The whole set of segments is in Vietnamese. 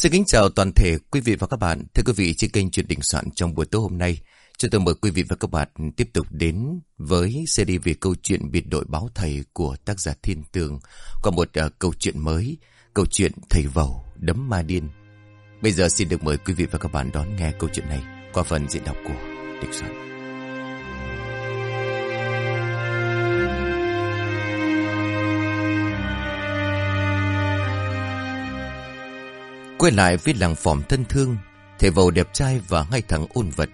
Xin kính chào toàn thể quý vị và các bạn. Thưa quý vị, trên kênh truyện Đình Soạn trong buổi tối hôm nay, chúng tôi mời quý vị và các bạn tiếp tục đến với series về câu chuyện biệt đội báo thầy của tác giả Thiên Tường. qua một uh, câu chuyện mới, câu chuyện Thầy Vầu đấm ma điên. Bây giờ xin được mời quý vị và các bạn đón nghe câu chuyện này qua phần diễn đọc của Đình Soạn. Quay lại với làng phòm thân thương Thầy vầu đẹp trai và ngay thẳng ôn vật.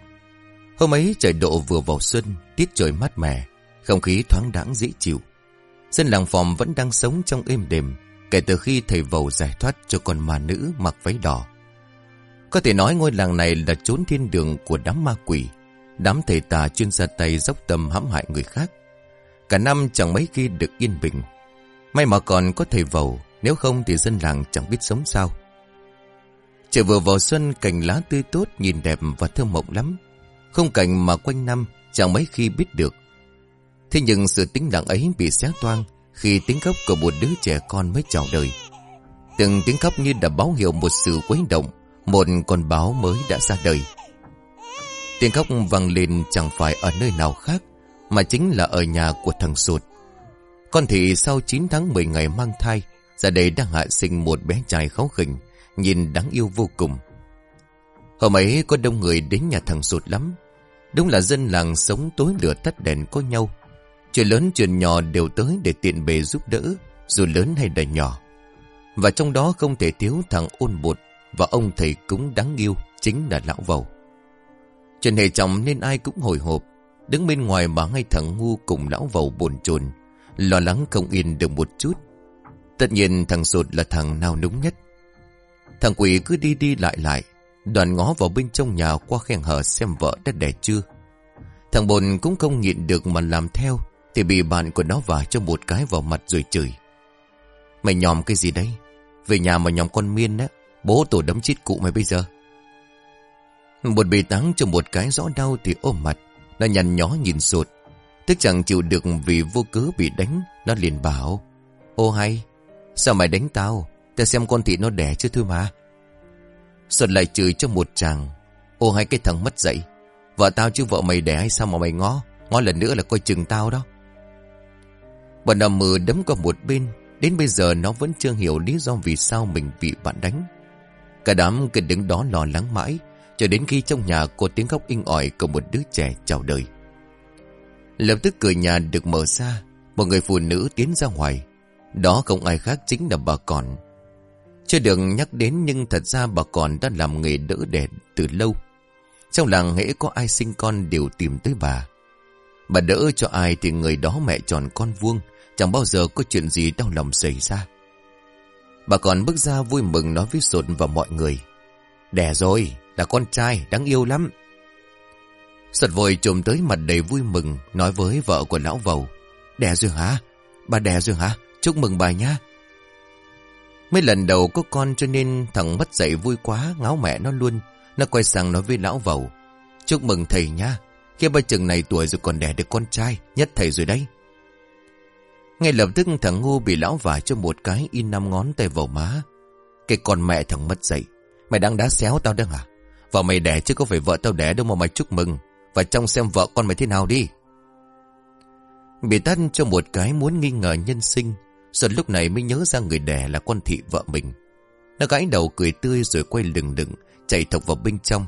Hôm ấy trời độ vừa vào xuân, Tiết trời mát mẻ, Không khí thoáng đãng dễ chịu. Dân làng phòm vẫn đang sống trong êm đềm, Kể từ khi thầy vầu giải thoát cho con ma nữ mặc váy đỏ. Có thể nói ngôi làng này là chốn thiên đường của đám ma quỷ, Đám thầy tà chuyên ra tay dốc tâm hãm hại người khác. Cả năm chẳng mấy khi được yên bình. May mà còn có thầy vầu Nếu không thì dân làng chẳng biết sống sao. Trời vừa vào xuân cành lá tươi tốt nhìn đẹp và thơm mộng lắm. Không cảnh mà quanh năm chẳng mấy khi biết được. Thế nhưng sự tính lặng ấy bị xé toang khi tiếng khóc của một đứa trẻ con mới chào đời. Từng tiếng khóc như đã báo hiệu một sự quấy động, một con báo mới đã ra đời. Tiếng khóc vang lên chẳng phải ở nơi nào khác, mà chính là ở nhà của thằng Sụt. Con thị sau 9 tháng 10 ngày mang thai, ra đây đang hạ sinh một bé trai kháu khỉnh, nhìn đáng yêu vô cùng. Hôm ấy có đông người đến nhà thằng sụt lắm. Đúng là dân làng sống tối lửa tắt đèn có nhau. Chuyện lớn chuyện nhỏ đều tới để tiện bề giúp đỡ, dù lớn hay là nhỏ. Và trong đó không thể thiếu thằng ôn bột và ông thầy cúng đáng yêu chính là lão vầu. Chuyện hề trọng nên ai cũng hồi hộp, đứng bên ngoài mà ngay thằng ngu cùng lão vầu bồn chồn lo lắng không yên được một chút. Tất nhiên thằng sụt là thằng nào núng nhất. Thằng quỷ cứ đi đi lại lại, Đoàn ngó vào bên trong nhà qua khen hở xem vợ đã đẻ chưa. Thằng bồn cũng không nhịn được mà làm theo, Thì bị bạn của nó vả cho một cái vào mặt rồi chửi. Mày nhòm cái gì đấy? Về nhà mà nhòm con miên á, Bố tổ đấm chít cụ mày bây giờ. Một bị táng cho một cái rõ đau thì ôm mặt, Nó nhằn nhó nhìn sụt. Tức chẳng chịu được vì vô cớ bị đánh, Nó liền bảo, Ô hay, Sao mày đánh tao? Ta xem con thị nó đẻ chứ thưa mà Xuân lại chửi cho một chàng. Ô, hai cái thằng mất dậy Vợ tao chứ vợ mày đẻ hay sao mà mày ngó? Ngó lần nữa là coi chừng tao đó. Bọn nằm mờ đấm qua một bên. Đến bây giờ nó vẫn chưa hiểu lý do vì sao mình bị bạn đánh. Cả đám cứ đứng đó lo lắng mãi, Cho đến khi trong nhà có tiếng khóc inh ỏi của một đứa trẻ chào đời. Lập tức cửa nhà được mở ra, Một người phụ nữ tiến ra ngoài. Đó không ai khác chính là bà còn chưa được nhắc đến nhưng thật ra bà còn đã làm nghề đỡ đẻ từ lâu. Trong làng hễ có ai sinh con đều tìm tới bà. Bà đỡ cho ai thì người đó mẹ tròn con vuông, chẳng bao giờ có chuyện gì đau lòng xảy ra. Bà còn bước ra vui mừng nói với sột và mọi người. Đẻ rồi, là con trai, đáng yêu lắm. Sột vội trồm tới mặt đầy vui mừng, nói với vợ của lão vầu. Đẻ rồi hả? Bà đẻ rồi hả? Chúc mừng bà nha. Mấy lần đầu có con cho nên thằng mất dậy vui quá, ngáo mẹ nó luôn. Nó quay sang nói với lão vầu. Chúc mừng thầy nha, khi ba chừng này tuổi rồi còn đẻ được con trai, nhất thầy rồi đấy. Ngay lập tức thằng ngu bị lão vả cho một cái in năm ngón tay vào má. Cái con mẹ thằng mất dậy, mày đang đá xéo tao đang à? Vợ mày đẻ chứ có phải vợ tao đẻ đâu mà mày chúc mừng. Và trong xem vợ con mày thế nào đi. Bị tắt cho một cái muốn nghi ngờ nhân sinh Xuân lúc này mới nhớ ra người đẻ là con thị vợ mình. Nó gãi đầu cười tươi rồi quay lừng lừng, chạy thọc vào bên trong.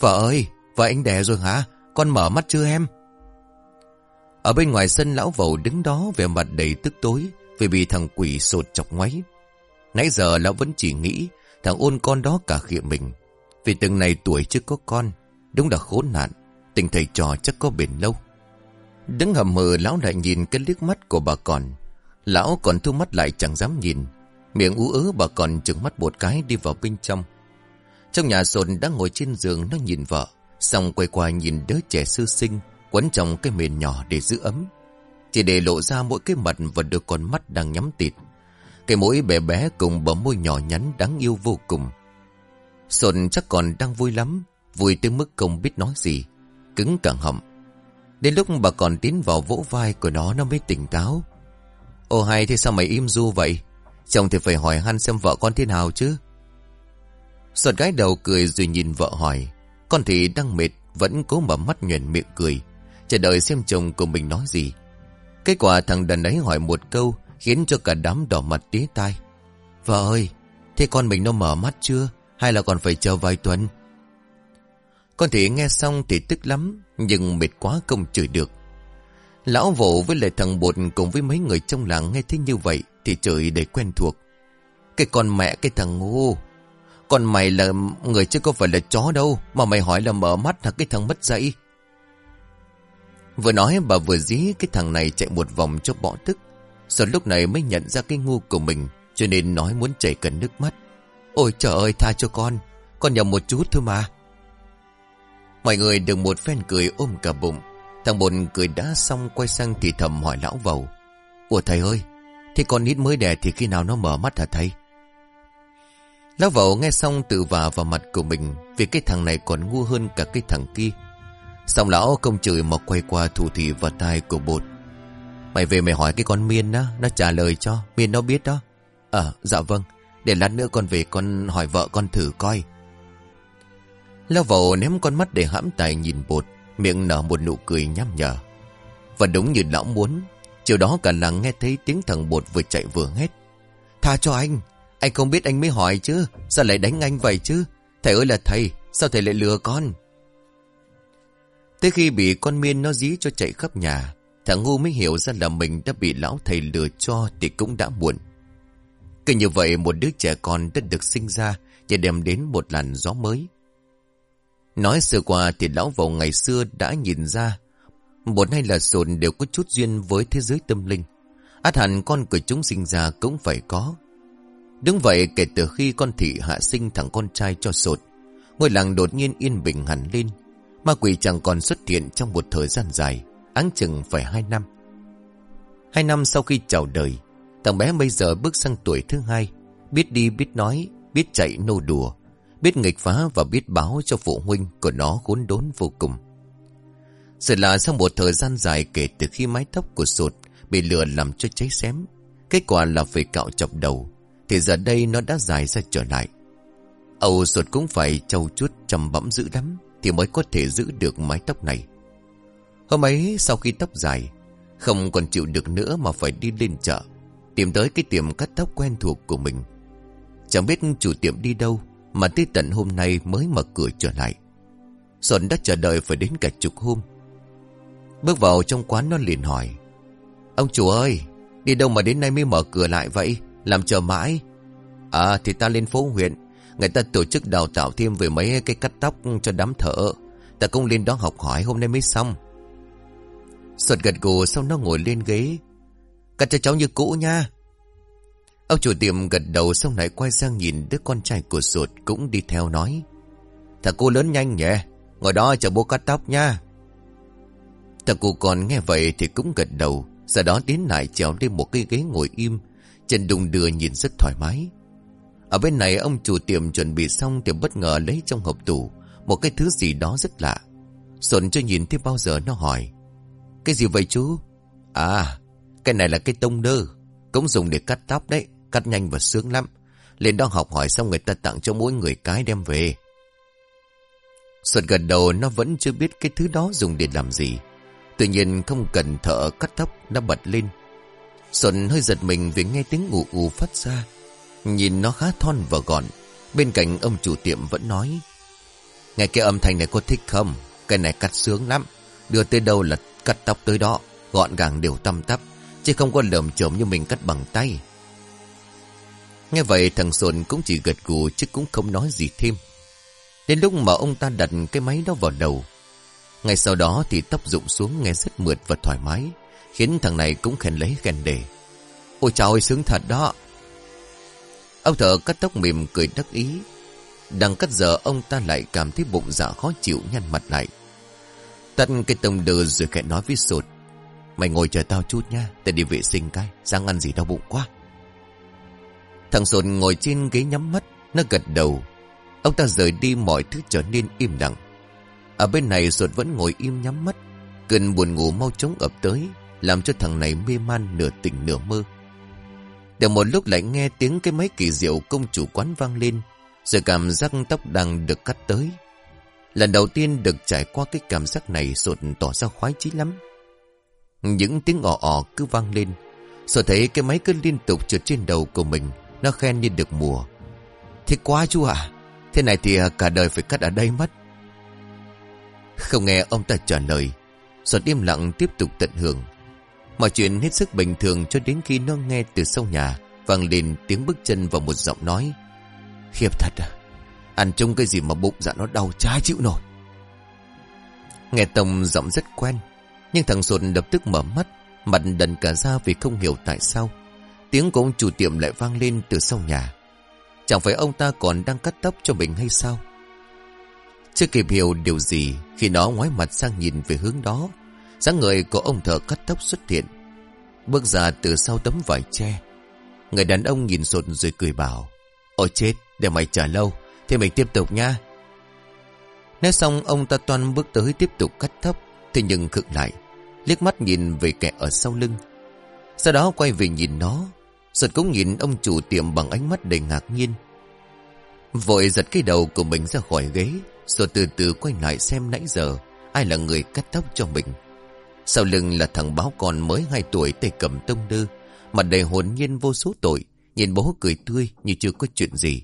Vợ ơi, vợ anh đẻ rồi hả? Con mở mắt chưa em? Ở bên ngoài sân lão vầu đứng đó về mặt đầy tức tối vì bị thằng quỷ sột chọc ngoáy. Nãy giờ lão vẫn chỉ nghĩ thằng ôn con đó cả khịa mình. Vì từng này tuổi chưa có con, đúng là khốn nạn, tình thầy trò chắc có bền lâu. Đứng hầm mờ lão lại nhìn cái liếc mắt của bà còn, Lão còn thu mắt lại chẳng dám nhìn. Miệng ú ớ bà còn trừng mắt một cái đi vào bên trong. Trong nhà sồn đang ngồi trên giường nó nhìn vợ, Xong quay qua nhìn đứa trẻ sư sinh, Quấn trong cái mền nhỏ để giữ ấm. Chỉ để lộ ra mỗi cái mặt và đôi con mắt đang nhắm tịt. Cái mũi bé bé cùng bờ môi nhỏ nhắn đáng yêu vô cùng. Sồn chắc còn đang vui lắm, Vui tới mức không biết nói gì, Cứng cẳng họng. Đến lúc bà còn tiến vào vỗ vai của nó Nó mới tỉnh táo. Ô hay thế sao mày im du vậy Chồng thì phải hỏi han xem vợ con thế nào chứ Sột gái đầu cười rồi nhìn vợ hỏi. Con thì đang mệt, vẫn cố mở mắt nhuền miệng cười. Chờ đợi xem chồng của mình nói gì. Kết quả thằng đàn ấy hỏi một câu, khiến cho cả đám đỏ mặt tía tai. Vợ ơi, thế con mình nó mở mắt chưa? Hay là còn phải chờ vài tuần? Con thì nghe xong thì tức lắm, nhưng mệt quá không chửi được. Lão vỗ với lại thằng bột cùng với mấy người trong làng nghe thế như vậy thì chửi để quen thuộc. Cái con mẹ cái thằng ngu. Còn mày là người chứ có phải là chó đâu mà mày hỏi là mở mắt là cái thằng mất dậy. Vừa nói bà vừa dí cái thằng này chạy một vòng cho bỏ tức. Sau lúc này mới nhận ra cái ngu của mình cho nên nói muốn chảy cần nước mắt. Ôi trời ơi tha cho con, con nhầm một chút thôi mà. Mọi người được một phen cười ôm cả bụng. Thằng bồn cười đã xong quay sang thì thầm hỏi lão vầu. Ủa thầy ơi, thế con nít mới đẻ thì khi nào nó mở mắt hả thầy? Lão vầu nghe xong tự vả vào mặt của mình vì cái thằng này còn ngu hơn cả cái thằng kia. Xong lão không chửi mà quay qua thủ thị vào tai của bột. Mày về mày hỏi cái con Miên á, nó trả lời cho, Miên nó biết đó. Ờ, dạ vâng, để lát nữa con về con hỏi vợ con thử coi. lão vầu ném con mắt để hãm tài nhìn bột, miệng nở một nụ cười nham nhở. Và đúng như lão muốn, chiều đó cả làng nghe thấy tiếng thằng bột vừa chạy vừa hét. Tha cho anh, anh không biết anh mới hỏi chứ, sao lại đánh anh vậy chứ? Thầy ơi là thầy, sao thầy lại lừa con? Tới khi bị con miên nó dí cho chạy khắp nhà, thằng ngu mới hiểu ra là mình đã bị lão thầy lừa cho thì cũng đã muộn. Cứ như vậy một đứa trẻ con đã được sinh ra và đem đến một làn gió mới. Nói sơ qua thì lão vào ngày xưa đã nhìn ra một hay là sồn đều có chút duyên với thế giới tâm linh. Át hẳn con của chúng sinh ra cũng phải có. Đúng vậy kể từ khi con thị hạ sinh thằng con trai cho sột, ngôi làng đột nhiên yên bình hẳn lên. Ma quỷ chẳng còn xuất hiện trong một thời gian dài, áng chừng phải hai năm. Hai năm sau khi chào đời, thằng bé bây giờ bước sang tuổi thứ hai, biết đi biết nói, biết chạy nô đùa, biết nghịch phá và biết báo cho phụ huynh của nó khốn đốn vô cùng. Sự là sau một thời gian dài kể từ khi mái tóc của sột bị lửa làm cho cháy xém, kết quả là phải cạo chọc đầu, thì giờ đây nó đã dài ra trở lại. Âu sột cũng phải trâu chút trầm bẫm dữ lắm thì mới có thể giữ được mái tóc này. Hôm ấy sau khi tóc dài, không còn chịu được nữa mà phải đi lên chợ, tìm tới cái tiệm cắt tóc quen thuộc của mình. Chẳng biết chủ tiệm đi đâu, mà tới tận hôm nay mới mở cửa trở lại. Xuân đã chờ đợi phải đến cả chục hôm. Bước vào trong quán nó liền hỏi. Ông chủ ơi, đi đâu mà đến nay mới mở cửa lại vậy? Làm chờ mãi. À thì ta lên phố huyện. Người ta tổ chức đào tạo thêm về mấy cái cắt tóc cho đám thợ. Ta cũng lên đó học hỏi hôm nay mới xong. Xuân gật gù sau nó ngồi lên ghế. Cắt cho cháu như cũ nha. Ông chủ tiệm gật đầu xong lại quay sang nhìn đứa con trai của ruột cũng đi theo nói. Thằng cô lớn nhanh nhỉ, ngồi đó chờ bố cắt tóc nha. Thằng cô còn nghe vậy thì cũng gật đầu, sau đó tiến lại trèo lên một cái ghế ngồi im, chân đùng đưa nhìn rất thoải mái. Ở bên này ông chủ tiệm chuẩn bị xong thì bất ngờ lấy trong hộp tủ một cái thứ gì đó rất lạ. Xuân cho nhìn thấy bao giờ nó hỏi. Cái gì vậy chú? À, cái này là cái tông đơ, cũng dùng để cắt tóc đấy cắt nhanh và sướng lắm. Lên đó học hỏi xong người ta tặng cho mỗi người cái đem về. Suốt gần đầu, nó vẫn chưa biết cái thứ đó dùng để làm gì. Tự nhiên không cần thợ cắt tóc, nó bật lên. Xuân hơi giật mình vì nghe tiếng ù ù phát ra. Nhìn nó khá thon và gọn. Bên cạnh ông chủ tiệm vẫn nói. Nghe cái âm thanh này có thích không? Cái này cắt sướng lắm. Đưa tới đâu là cắt tóc tới đó. Gọn gàng đều tăm tắp. Chứ không có lợm chồm như mình cắt bằng tay. Nghe vậy thằng Sồn cũng chỉ gật gù chứ cũng không nói gì thêm. Đến lúc mà ông ta đặt cái máy đó vào đầu. Ngay sau đó thì tóc rụng xuống nghe rất mượt và thoải mái. Khiến thằng này cũng khen lấy khen đề. Ôi trời ơi sướng thật đó. Ông thợ cắt tóc mềm cười đắc ý. Đang cắt giờ ông ta lại cảm thấy bụng dạ khó chịu nhăn mặt lại. Tắt cái tông đờ rồi khẽ nói với sột. Mày ngồi chờ tao chút nha, tao đi vệ sinh cái, sang ăn gì đau bụng quá. Thằng Sồn ngồi trên ghế nhắm mắt, nó gật đầu. Ông ta rời đi mọi thứ trở nên im lặng. Ở bên này Sồn vẫn ngồi im nhắm mắt. Cơn buồn ngủ mau chóng ập tới, làm cho thằng này mê man nửa tỉnh nửa mơ. Được một lúc lại nghe tiếng cái máy kỳ diệu công chủ quán vang lên, Rồi cảm giác tóc đang được cắt tới. Lần đầu tiên được trải qua cái cảm giác này Sột tỏ ra khoái chí lắm. Những tiếng ỏ ỏ cứ vang lên. Sột thấy cái máy cứ liên tục trượt trên đầu của mình. Nó khen như được mùa. Thế quá chú ạ. Thế này thì à, cả đời phải cắt ở đây mất. Không nghe ông ta trả lời. Giọt im lặng tiếp tục tận hưởng. Mọi chuyện hết sức bình thường cho đến khi nó nghe từ sau nhà, vang lên tiếng bước chân và một giọng nói. Khiếp thật à. Ăn chung cái gì mà bụng dạ nó đau trái chịu nổi. Nghe Tông giọng rất quen. Nhưng thằng Sột lập tức mở mắt. Mặt đần cả ra vì không hiểu tại sao. Tiếng của ông chủ tiệm lại vang lên từ sau nhà. Chẳng phải ông ta còn đang cắt tóc cho mình hay sao? Chưa kịp hiểu điều gì khi nó ngoái mặt sang nhìn về hướng đó. dáng người của ông thợ cắt tóc xuất hiện. Bước ra từ sau tấm vải tre. Người đàn ông nhìn sột rồi cười bảo. Ôi chết, để mày chờ lâu. Thì mình tiếp tục nha. Nói xong ông ta toan bước tới tiếp tục cắt tóc. Thế nhưng khựng lại. Liếc mắt nhìn về kẻ ở sau lưng. Sau đó quay về nhìn nó. Sột cũng nhìn ông chủ tiệm bằng ánh mắt đầy ngạc nhiên. Vội giật cái đầu của mình ra khỏi ghế. Rồi từ từ quay lại xem nãy giờ, Ai là người cắt tóc cho mình Sau lưng là thằng báo con mới 2 tuổi tay cầm tông đơ, Mặt đầy hồn nhiên vô số tội, Nhìn bố cười tươi như chưa có chuyện gì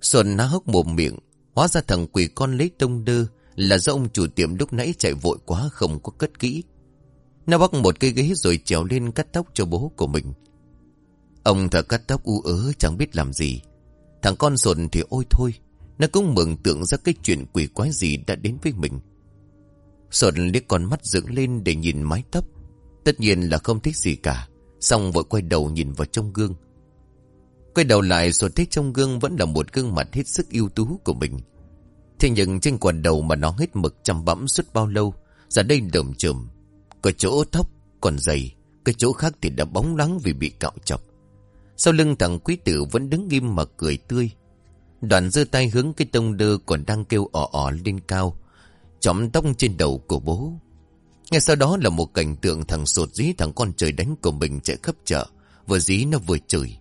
Xuân há hốc mồm miệng, Hóa ra thằng quỷ con lấy tông đơ Là do ông chủ tiệm lúc nãy chạy vội quá không có cất kỹ Nó bắt một cây ghế rồi trèo lên cắt tóc cho bố của mình Ông thợ cắt tóc u ớ chẳng biết làm gì Thằng con sồn thì ôi thôi nó cũng mừng tượng ra cái chuyện quỷ quái gì đã đến với mình. sồn liếc con mắt dưỡng lên để nhìn mái tóc. Tất nhiên là không thích gì cả. Xong vội quay đầu nhìn vào trong gương. Quay đầu lại sồn thấy trong gương vẫn là một gương mặt hết sức ưu tú của mình. Thế nhưng trên quần đầu mà nó hết mực chăm bẵm suốt bao lâu, giờ đây đờm chườm. Có chỗ tóc còn dày, cái chỗ khác thì đã bóng lắng vì bị cạo chọc. Sau lưng thằng quý tử vẫn đứng nghiêm mà cười tươi. Đoàn giơ tay hướng cái tông đơ còn đang kêu ỏ ỏ lên cao. Chỏm tóc trên đầu của bố. Ngay sau đó là một cảnh tượng thằng sột dí thằng con trời đánh của mình chạy khắp chợ. Vừa dí nó vừa chửi.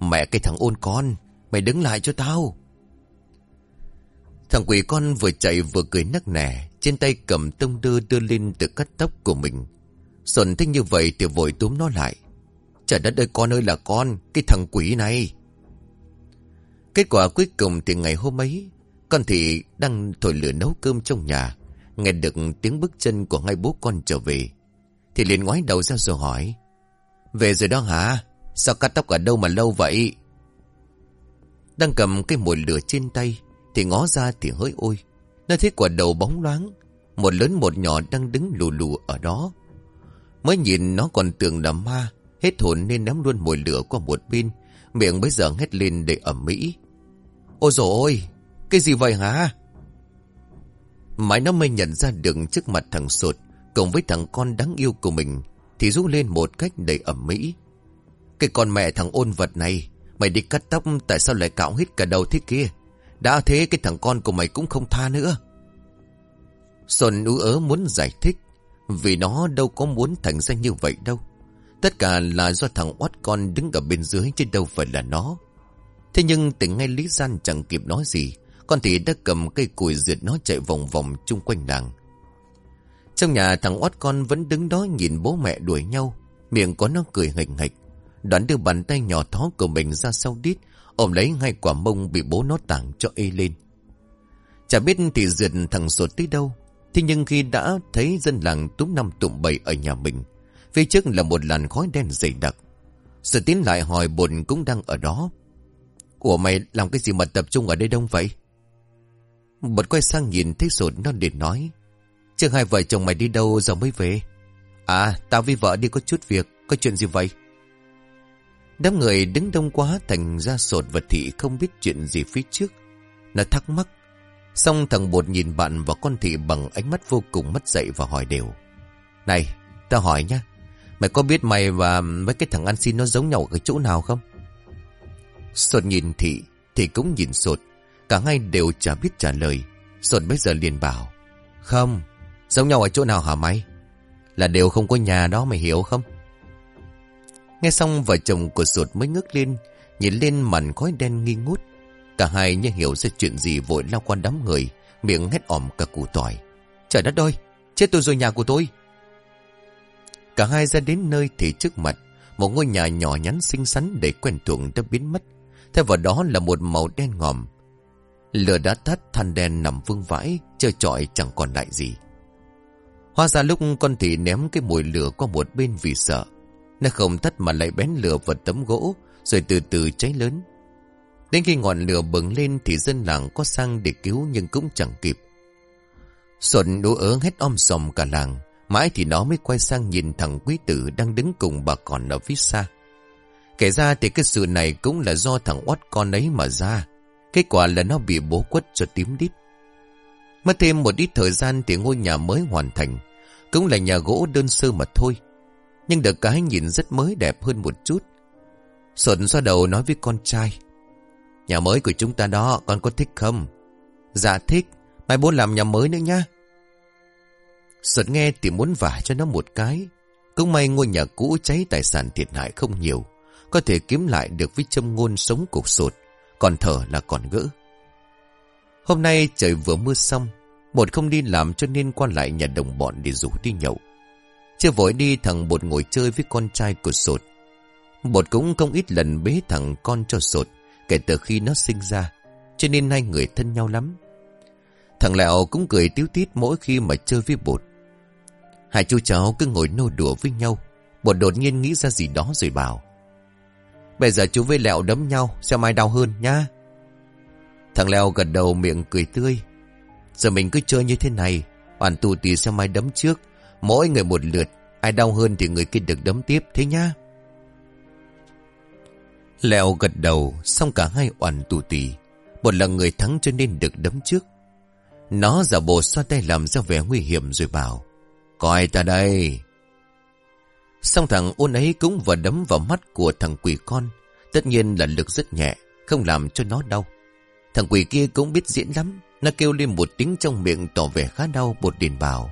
Mẹ cái thằng ôn con, mày đứng lại cho tao. Thằng quỷ con vừa chạy vừa cười nắc nẻ, trên tay cầm tông đơ đưa lên từ cắt tóc của mình. Xuân thích như vậy thì vội túm nó lại. Trời đất ơi con ơi là con, cái thằng quỷ này. Kết quả cuối cùng thì ngày hôm ấy, con thì đang thổi lửa nấu cơm trong nhà. Nghe được tiếng bước chân của hai bố con trở về. Thì liền ngoái đầu ra rồi hỏi. Về rồi đó hả? Sao cắt tóc ở đâu mà lâu vậy? Đang cầm cái mồi lửa trên tay. Thì ngó ra thì hơi ôi. Nó thấy quả đầu bóng loáng. Một lớn một nhỏ đang đứng lù lù ở đó. Mới nhìn nó còn tưởng là ma. Hết hồn nên ném luôn mồi lửa qua một bên. Miệng bấy giờ hét lên để ẩm mỹ. Ôi dồi ôi, cái gì vậy hả? Mãi nó mới nhận ra được trước mặt thằng sột, cùng với thằng con đáng yêu của mình, thì rú lên một cách đầy ẩm mỹ. Cái con mẹ thằng ôn vật này, mày đi cắt tóc tại sao lại cạo hết cả đầu thế kia? Đã thế cái thằng con của mày cũng không tha nữa. sồn ú ớ muốn giải thích, vì nó đâu có muốn thành ra như vậy đâu. Tất cả là do thằng oát con đứng ở bên dưới chứ đâu phải là nó. Thế nhưng tỉnh ngay Lý Gian chẳng kịp nói gì. Con thì đã cầm cây củi diệt nó chạy vòng vòng chung quanh làng. Trong nhà thằng oát con vẫn đứng đó nhìn bố mẹ đuổi nhau. Miệng có nó cười hịch hịch. Đoán đưa bàn tay nhỏ thó của mình ra sau đít. Ôm lấy ngay quả mông bị bố nó tảng cho y lên. Chả biết thì diệt thằng sột tới đâu. Thế nhưng khi đã thấy dân làng túm năm tụm bầy ở nhà mình. Phía trước là một làn khói đen dày đặc. Sự tiến lại hỏi bồn cũng đang ở đó. Ủa mày làm cái gì mà tập trung ở đây đông vậy? bột quay sang nhìn thấy sột nó để nói. Chứ hai vợ chồng mày đi đâu giờ mới về? À, tao với vợ đi có chút việc, có chuyện gì vậy? Đám người đứng đông quá thành ra sột vật thị không biết chuyện gì phía trước. Nó thắc mắc. Xong thằng bột nhìn bạn và con thị bằng ánh mắt vô cùng mất dậy và hỏi đều. Này, tao hỏi nhá. Mày có biết mày và mấy cái thằng ăn xin nó giống nhau ở cái chỗ nào không? Sột nhìn thị, thị cũng nhìn sột. Cả hai đều chả biết trả lời. Sột bây giờ liền bảo. Không, giống nhau ở chỗ nào hả mày? Là đều không có nhà đó mày hiểu không? Nghe xong vợ chồng của sột mới ngước lên, nhìn lên màn khói đen nghi ngút. Cả Cả hai như hiểu ra chuyện gì vội lao qua đám người, miệng hét ỏm cả củ tỏi. Trời đất ơi, chết tôi rồi nhà của tôi. Cả hai ra đến nơi thì trước mặt, một ngôi nhà nhỏ nhắn xinh xắn để quen thuộc đã biến mất. Thay vào đó là một màu đen ngòm. Lửa đã tắt than đen nằm vương vãi, chơi trọi chẳng còn lại gì. Hóa ra lúc con thị ném cái mùi lửa qua một bên vì sợ. Nó không tắt mà lại bén lửa vào tấm gỗ, rồi từ từ cháy lớn. Đến khi ngọn lửa bừng lên thì dân làng có sang để cứu nhưng cũng chẳng kịp. Sột đú ớ hết om sòm cả làng, mãi thì nó mới quay sang nhìn thằng quý tử đang đứng cùng bà còn ở phía xa. Kể ra thì cái sự này cũng là do thằng oát con ấy mà ra. Kết quả là nó bị bố quất cho tím đít. Mất thêm một ít thời gian thì ngôi nhà mới hoàn thành. Cũng là nhà gỗ đơn sơ mà thôi. Nhưng được cái nhìn rất mới đẹp hơn một chút. Sột xoa đầu nói với con trai. Nhà mới của chúng ta đó, con có thích không? Dạ thích, mai bố làm nhà mới nữa nha. Sợt nghe thì muốn vả cho nó một cái. Cũng may ngôi nhà cũ cháy tài sản thiệt hại không nhiều. Có thể kiếm lại được với châm ngôn sống cục sột. Còn thở là còn gỡ. Hôm nay trời vừa mưa xong. Một không đi làm cho nên quan lại nhà đồng bọn để rủ đi nhậu. Chưa vội đi thằng Bột ngồi chơi với con trai của sột. Bột cũng không ít lần bế thằng con cho sột, kể từ khi nó sinh ra. Cho nên hai người thân nhau lắm. Thằng Lẹo cũng cười tiếu tít mỗi khi mà chơi với bột. Hai chú cháu cứ ngồi nô đùa với nhau. Bột đột nhiên nghĩ ra gì đó rồi bảo. Bây giờ chú với Lẹo đấm nhau, xem ai đau hơn nha. Thằng Lẹo gật đầu miệng cười tươi. Giờ mình cứ chơi như thế này, hoàn tù tì xem ai đấm trước. Mỗi người một lượt, ai đau hơn thì người kia được đấm tiếp, thế nhá. Lẹo gật đầu, xong cả hai oản tù tì. Một là người thắng cho nên được đấm trước. Nó giả bộ xoa tay làm ra vẻ nguy hiểm rồi bảo. Coi ta đây. Xong thằng ôn ấy cũng vừa đấm vào mắt của thằng quỷ con. Tất nhiên là lực rất nhẹ, không làm cho nó đau. Thằng quỷ kia cũng biết diễn lắm. Nó kêu lên một tiếng trong miệng tỏ vẻ khá đau bột điền bảo.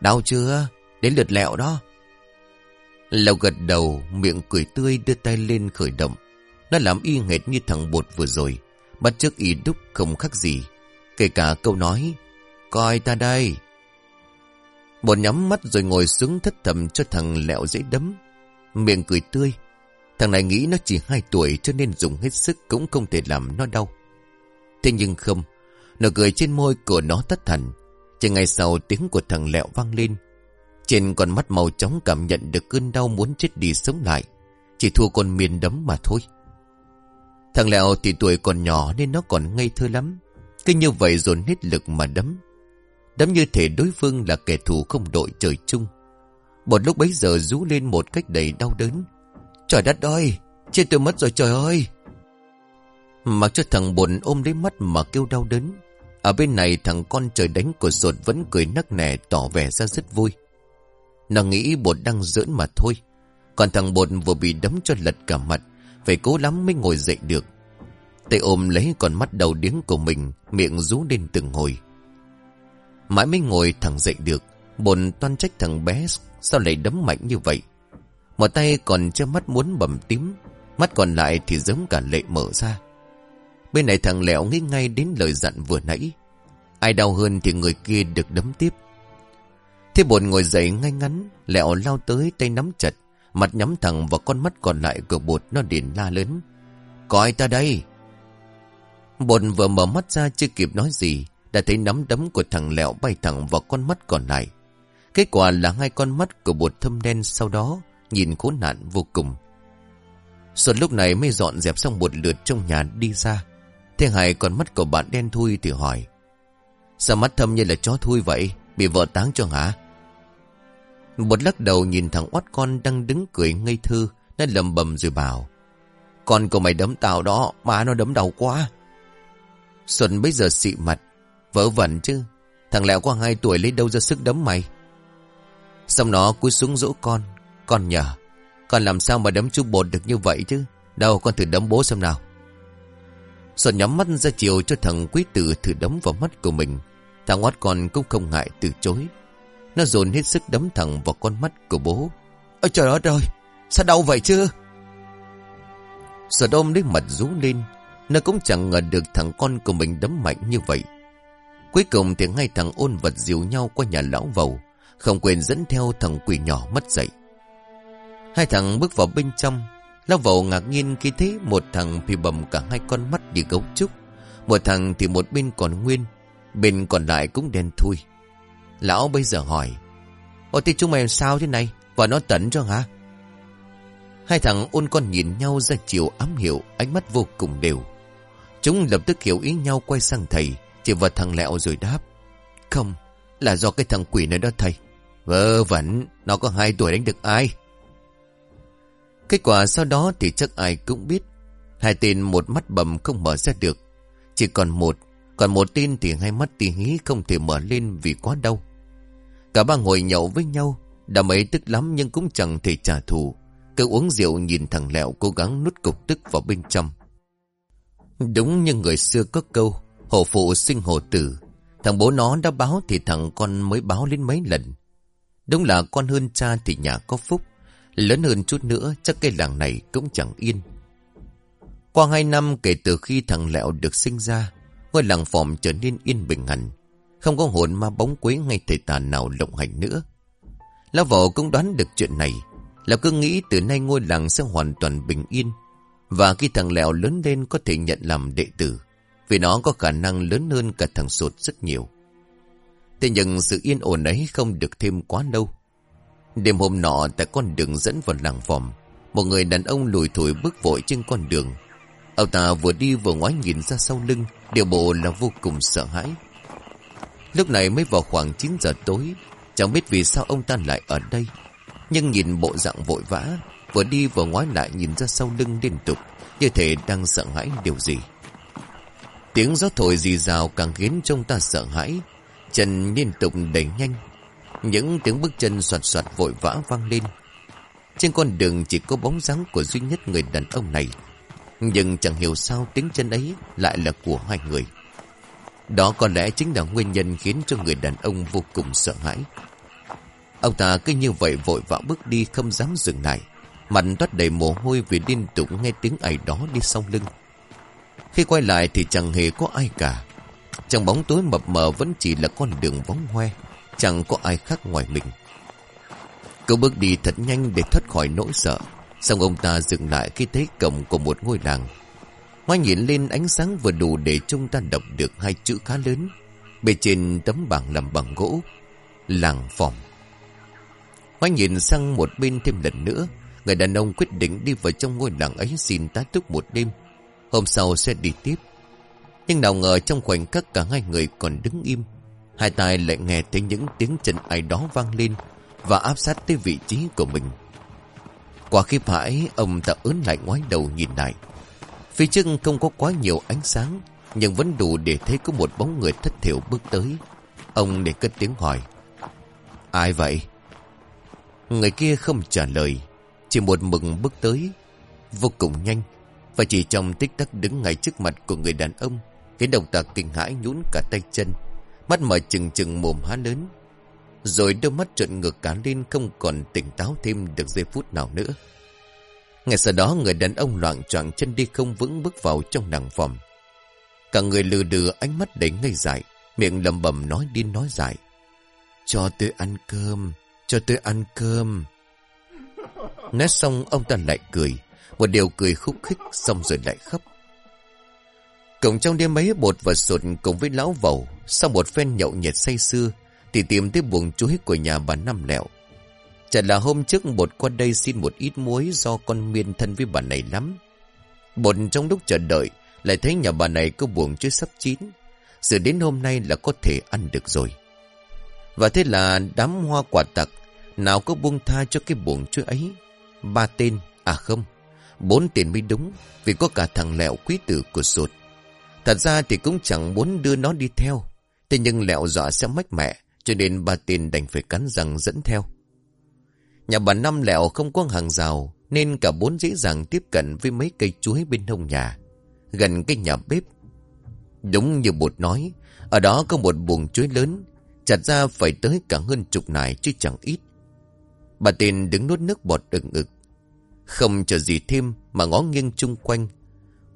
Đau chưa? Đến lượt lẹo đó. Lẹo gật đầu, miệng cười tươi đưa tay lên khởi động. Nó làm y nghệt như thằng bột vừa rồi. Bắt trước y đúc không khác gì. Kể cả câu nói. Coi ta đây. Một nhắm mắt rồi ngồi xuống thất thầm cho thằng lẹo dễ đấm. Miệng cười tươi. Thằng này nghĩ nó chỉ hai tuổi cho nên dùng hết sức cũng không thể làm nó đau. Thế nhưng không. Nụ cười trên môi của nó tất thành. Chỉ ngày sau tiếng của thằng lẹo vang lên. Trên con mắt màu trống cảm nhận được cơn đau muốn chết đi sống lại. Chỉ thua con miền đấm mà thôi. Thằng Lẹo thì tuổi còn nhỏ nên nó còn ngây thơ lắm. Cứ như vậy dồn hết lực mà đấm. Đấm như thể đối phương là kẻ thù không đội trời chung. Một lúc bấy giờ rú lên một cách đầy đau đớn. Trời đất ơi! Chết tôi mất rồi trời ơi! Mặc cho thằng bồn ôm lấy mắt mà kêu đau đớn. Ở bên này thằng con trời đánh của sột vẫn cười nắc nẻ tỏ vẻ ra rất vui. Nó nghĩ bột đang giỡn mà thôi. Còn thằng bột vừa bị đấm cho lật cả mặt. Phải cố lắm mới ngồi dậy được Tay ôm lấy con mắt đầu điếng của mình, Miệng rú lên từng hồi Mãi mới ngồi thẳng dậy được. Bồn toan trách thằng bé Sao lại đấm mạnh như vậy? Một tay còn chưa mắt muốn bầm tím Mắt còn lại thì giống cả lệ mở ra. Bên này thằng lẹo nghĩ ngay đến lời dặn vừa nãy. Ai đau hơn thì người kia được đấm tiếp. Thế bồn ngồi dậy ngay ngắn Lẹo lao tới tay nắm chặt Mặt nhắm thẳng vào con mắt còn lại của bột nó điền la lớn. Coi ta đây! Bột vừa mở mắt ra chưa kịp nói gì, đã thấy nắm đấm của thằng lẹo bay thẳng vào con mắt còn lại. Kết quả là hai con mắt của bột thâm đen sau đó nhìn khốn nạn vô cùng. Xuân lúc này mới dọn dẹp xong một lượt trong nhà đi ra. Thế Hải còn mắt của bạn đen thui thì hỏi. Sao mắt thâm như là chó thui vậy? Bị vợ táng cho hả? Một lắc đầu nhìn thằng oát con đang đứng cười ngây thơ, nó lầm bầm rồi bảo. Con của mày đấm tao đó, má nó đấm đau quá. Xuân bây giờ xị mặt, vỡ vẩn chứ. Thằng Lẹo có hai tuổi lấy đâu ra sức đấm mày. Xong nó cúi xuống dỗ con. Con nhờ, con làm sao mà đấm chú bột được như vậy chứ. Đâu con thử đấm bố xem nào. Xuân nhắm mắt ra chiều cho thằng quý tử thử đấm vào mắt của mình. Thằng oát con cũng không ngại từ chối. Nó dồn hết sức đấm thẳng vào con mắt của bố. Ôi trời đất ơi, sao đau vậy chứ? Sợ ôm lấy mặt rú lên. Nó cũng chẳng ngờ được thằng con của mình đấm mạnh như vậy Cuối cùng thì ngay thằng ôn vật dìu nhau qua nhà lão vầu, Không quên dẫn theo thằng quỷ nhỏ mất dậy Hai thằng bước vào bên trong, Lão vầu ngạc nhiên khi thấy một thằng thì bầm cả hai con mắt như gấu trúc, Một thằng thì một bên còn nguyên, Bên còn lại cũng đen thui. Lão bây giờ hỏi Ồ thì chúng mày sao thế này? Và nó tẩn cho hả? Hai thằng ôn con nhìn nhau ra chiều ám hiểu Ánh mắt vô cùng đều. Chúng lập tức hiểu ý nhau quay sang thầy chỉ vào thằng lẹo rồi đáp. Không, là do cái thằng quỷ này đó thầy. Vớ vẩn, Nó có hai tuổi đánh được ai? Kết quả sau đó thì chắc ai cũng biết. Hai tên một mắt bầm không mở ra được. Chỉ còn một Còn một tên thì hai mắt tì hí không thể mở lên vì quá đau. Cả ba ngồi nhậu với nhau Đã mấy tức lắm nhưng cũng chẳng thể trả thù. Cứ uống rượu nhìn thằng Lẹo cố gắng nút cục tức vào bên trong. Đúng như người xưa có câu Hổ phụ sinh hổ tử. Thằng bố nó đã báo thì thằng con mới báo lên mấy lần. Đúng là con hơn cha thì nhà có phúc, Lớn hơn chút nữa chắc cái làng này cũng chẳng yên. Qua hai năm kể từ khi thằng Lẹo được sinh ra, Ngôi làng phòng trở nên yên bình hẳn, Không có hồn ma bóng quế ngay thầy tà nào lộng hành nữa. Lão vợ cũng đoán được chuyện này Lão cứ nghĩ từ nay ngôi làng sẽ hoàn toàn bình yên, Và khi thằng Lẹo lớn lên có thể nhận làm đệ tử. Vì nó có khả năng lớn hơn cả thằng Sột rất nhiều. Thế nhưng sự yên ổn ấy không được thêm quá lâu. Đêm hôm nọ, tại con đường dẫn vào làng vòm, Một người đàn ông lùi thủi bước vội trên con đường. Ông ta vừa đi vừa ngoái nhìn ra sau lưng Điều bộ là vô cùng sợ hãi. Lúc này mới vào khoảng 9 giờ tối, Chẳng biết vì sao ông ta lại ở đây. Nhưng nhìn bộ dạng vội vã, Vừa đi vừa ngoái lại nhìn ra sau lưng liên tục, Như thể đang sợ hãi điều gì. Tiếng gió thổi dì rào càng khiến trông ta sợ hãi. Chân liên tục đẩy nhanh. Những tiếng bước chân soạt soạt vội vã vang lên. Trên con đường chỉ có bóng dáng của duy nhất người đàn ông này. Nhưng chẳng hiểu sao tiếng chân ấy lại là của hai người. Đó có lẽ chính là nguyên nhân khiến cho người đàn ông vô cùng sợ hãi. Ông ta cứ như vậy vội vã bước đi không dám dừng lại. Mặt toát đầy mồ hôi vì liên tục nghe tiếng ai đó đi sau lưng. Khi quay lại thì chẳng hề có ai cả. Trong bóng tối mập mờ vẫn chỉ là con đường vóng hoe, Chẳng có ai khác ngoài mình. Cậu bước đi thật nhanh để thoát khỏi nỗi sợ. Xong ông ta dừng lại khi thấy cổng của một ngôi làng. Ngoái nhìn lên ánh sáng vừa đủ để chúng ta đọc được hai chữ khá lớn. Bề trên tấm bảng làm bằng gỗ, Làng phòng Ngoái nhìn sang một bên thêm lần nữa. Người đàn ông quyết định đi vào trong ngôi làng ấy xin tá túc một đêm. Hôm sau sẽ đi tiếp. Nhưng nào ngờ trong khoảnh khắc cả hai người còn đứng im, Hai tai lại nghe thấy những tiếng chân ai đó vang lên Và áp sát tới vị trí của mình. Quả khiếp hãi, Ông ta ớn lại ngoái đầu nhìn lại. Phía trước không có quá nhiều ánh sáng, Nhưng vẫn đủ để thấy có một bóng người thất thiểu bước tới. Ông để cất tiếng hỏi. Ai vậy? Người kia không trả lời, Chỉ một mừng bước tới, Vô cùng nhanh. Và chỉ trong tích tắc đứng ngay trước mặt của người đàn ông Cái động tạc kinh hãi nhún cả tay chân, Mắt mở chừng chừng mồm há lớn. Rồi đôi mắt trợn ngược cả lên, Không còn tỉnh táo thêm được giây phút nào nữa. Ngay sau đó, người đàn ông loạn choạng chân đi không vững bước vào trong nàng phòng. Cả người lừ đừ, ánh mắt đầy ngây dại, Miệng lầm bầm nói đi nói dại. Cho tôi ăn cơm, Cho tôi ăn cơm. Nói xong, ông ta lại cười. Một đều cười khúc khích Xong rồi lại khóc. Cổng trong đêm ấy, bột và sột cùng với lão vầu, Sau một phen nhậu nhẹt say xưa Thì tìm tới buồng chuối của nhà bà Năm Lẹo. Chả là hôm trước bột qua đây xin một ít muối Do con miên thân với bà này lắm. Bột trong lúc chờ đợi, Lại thấy nhà bà này có buồng chuối sắp chín. Giờ đến hôm nay là có thể ăn được rồi. Và thế là đám hoa quả tặc, Nào có buông tha cho cái buồng chuối ấy. Ba tên À không Bốn tiền mới đúng Vì có cả thằng lẹo quý tử của sột Thật ra thì cũng chẳng muốn đưa nó đi theo. Thế nhưng lẹo dọa sẽ mách mẹ, cho nên bà tiền đành phải cắn răng dẫn theo. Nhà bà Năm lẹo không có hàng rào, nên cả bốn dễ dàng tiếp cận với mấy cây chuối bên hông nhà, gần cái nhà bếp. Đúng như bột nói, ở đó có một buồng chuối lớn, chặt ra phải tới cả hơn chục nải chứ chẳng ít. Bà tiền đứng nuốt nước bọt ừng ực. Không chờ gì thêm mà ngó nghiêng chung quanh,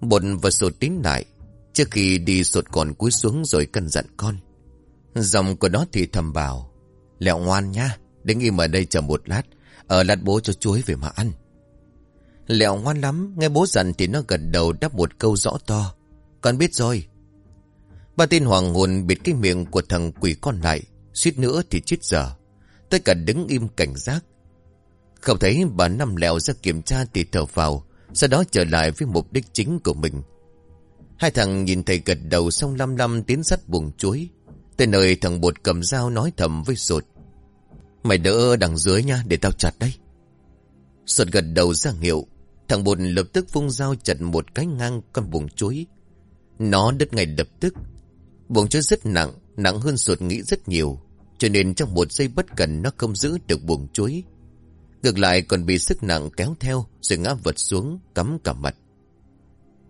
Bột và sột tín lại. Trước khi đi sột còn cúi xuống rồi cân dặn con. Dòng của nó thì thầm bảo. Lẹo ngoan nha. Đứng im ở đây chờ một lát. Ở lát bố cho chuối về mà ăn. Lẹo ngoan lắm. Nghe bố dặn thì nó gật đầu đáp một câu rõ to. Con biết rồi. Ba tên hoàng hồn bịt cái miệng của thằng quỷ con lại. Suýt nữa thì chết giờ. Tất cả đứng im cảnh giác. Không thấy bà Năm lẹo ra kiểm tra thì thở vào. Sau đó trở lại với mục đích chính của mình. Hai thằng nhìn thầy gật đầu xong lăm lăm tiến sắt buồng chuối. Tới nơi thằng bột cầm dao nói thầm với sột. Mày đỡ đằng dưới nha để tao chặt đây. Sột gật đầu ra hiệu. Thằng bột lập tức vung dao chặt một cái ngang con buồng chuối. Nó đứt ngay lập tức. Buồng chuối rất nặng, nặng hơn sột nghĩ rất nhiều. Cho nên trong một giây bất cần nó không giữ được buồng chuối. Ngược lại còn bị sức nặng kéo theo rồi ngã vật xuống cắm cả mặt.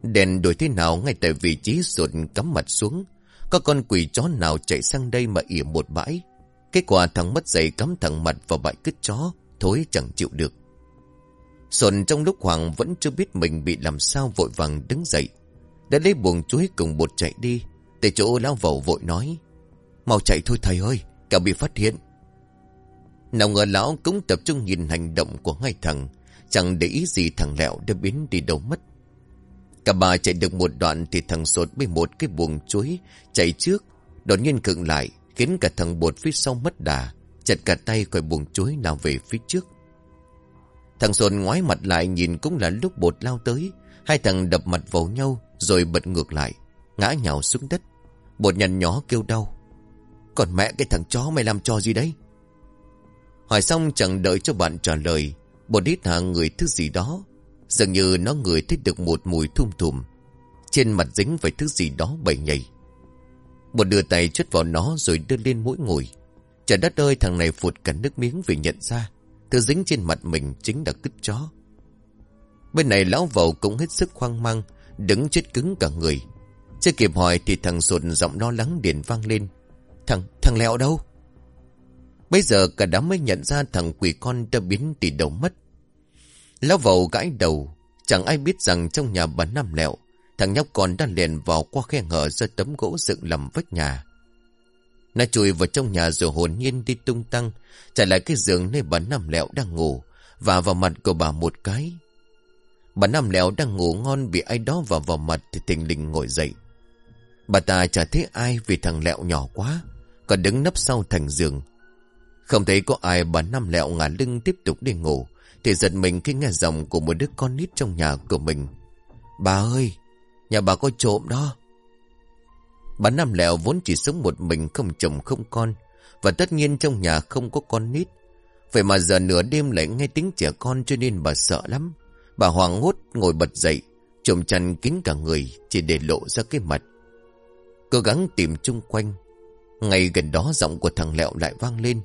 Đèn đổi thế nào ngay tại vị trí sụt cắm mặt xuống. Có con quỷ chó nào chạy sang đây mà ỉa một bãi. Kết quả thằng mất dậy cắm thẳng mặt vào bãi cứt chó. Thối chẳng chịu được. Sồn trong lúc Hoàng vẫn chưa biết mình bị làm sao vội vàng đứng dậy. Đã lấy buồng chuối cùng bột chạy đi. Tại chỗ lão vầu vội nói. Mau chạy thôi thầy ơi, cả bị phát hiện. Nào ngờ lão cũng tập trung nhìn hành động của hai thằng. Chẳng để ý gì thằng lẹo đã biến đi đâu mất. Cả bà chạy được một đoạn thì thằng sột với một cái buồng chuối chạy trước. Đột nhiên cựng lại, khiến cả thằng bột phía sau mất đà. Chặt cả tay khỏi buồng chuối nào về phía trước. Thằng sột ngoái mặt lại nhìn cũng là lúc bột lao tới. Hai thằng đập mặt vào nhau rồi bật ngược lại. Ngã nhào xuống đất. Bột nhằn nhó kêu đau. Còn mẹ cái thằng chó mày làm cho gì đấy? Hỏi xong chẳng đợi cho bạn trả lời. Bột hít hạ người thứ gì đó. Dường như nó người thích được một mùi thum thùm. Trên mặt dính phải thứ gì đó bầy nhảy. Bột đưa tay chất vào nó rồi đưa lên mũi ngồi. Trời đất ơi thằng này phụt cả nước miếng vì nhận ra. Thứ dính trên mặt mình chính là cứt chó. Bên này lão vầu cũng hết sức hoang mang. Đứng chết cứng cả người. Chưa kịp hỏi thì thằng sột giọng lo lắng điện vang lên. Thằng, thằng lẹo đâu? Bây giờ cả đám mới nhận ra thằng quỷ con đã biến tỷ đầu mất. Lão vầu gãi đầu, chẳng ai biết rằng trong nhà bà Nam Lẹo, thằng nhóc con đã liền vào qua khe hở ra tấm gỗ dựng làm vách nhà. Nó chui vào trong nhà rồi hồn nhiên đi tung tăng, chạy lại cái giường nơi bà Nam Lẹo đang ngủ, và vào mặt của bà một cái. Bà Nam Lẹo đang ngủ ngon bị ai đó vào vào mặt thì tình lình ngồi dậy. Bà ta chả thấy ai vì thằng Lẹo nhỏ quá, còn đứng nấp sau thành giường, không thấy có ai bà Năm lẹo ngả lưng tiếp tục đi ngủ. Thì giật mình khi nghe giọng của một đứa con nít trong nhà của mình. Bà ơi, nhà bà có trộm đó. Bà Năm lẹo vốn chỉ sống một mình không chồng không con. Và tất nhiên trong nhà không có con nít. Vậy mà giờ nửa đêm lại nghe tiếng trẻ con cho nên bà sợ lắm. Bà hoàng hốt ngồi bật dậy, trộm chăn kín cả người chỉ để lộ ra cái mặt. Cố gắng tìm chung quanh. Ngay gần đó giọng của thằng Lẹo lại vang lên.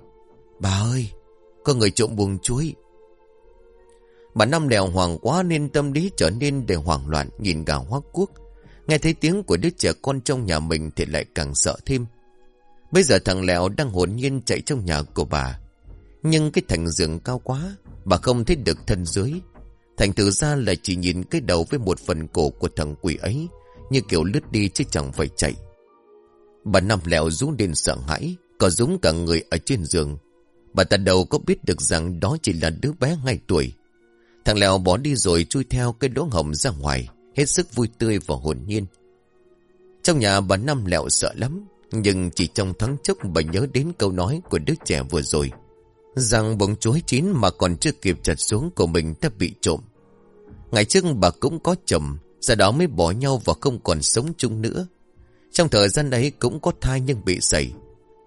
Bà ơi, có người trộm buồng chuối. Bà Năm đèo hoàng quá nên tâm lý trở nên để hoảng loạn nhìn gà hoác quốc. Nghe thấy tiếng của đứa trẻ con trong nhà mình thì lại càng sợ thêm. Bây giờ thằng Lẹo đang hồn nhiên chạy trong nhà của bà. Nhưng cái thành giường cao quá, bà không thấy được thân dưới. Thành thử ra là chỉ nhìn cái đầu với một phần cổ của thằng quỷ ấy, như kiểu lướt đi chứ chẳng phải chạy. Bà Năm Lẹo rú lên sợ hãi, có rúng cả người ở trên giường. Bà ta đầu có biết được rằng đó chỉ là đứa bé hai tuổi. Thằng Lèo bỏ đi rồi chui theo cây đỗ hồng ra ngoài, hết sức vui tươi và hồn nhiên. Trong nhà bà Năm Lẹo sợ lắm, nhưng chỉ trong thoáng chốc bà nhớ đến câu nói của đứa trẻ vừa rồi. Rằng bông chuối chín mà còn chưa kịp chặt xuống của mình đã bị trộm. Ngày trước bà cũng có chồng, sau đó mới bỏ nhau và không còn sống chung nữa. Trong thời gian đấy cũng có thai nhưng bị sẩy.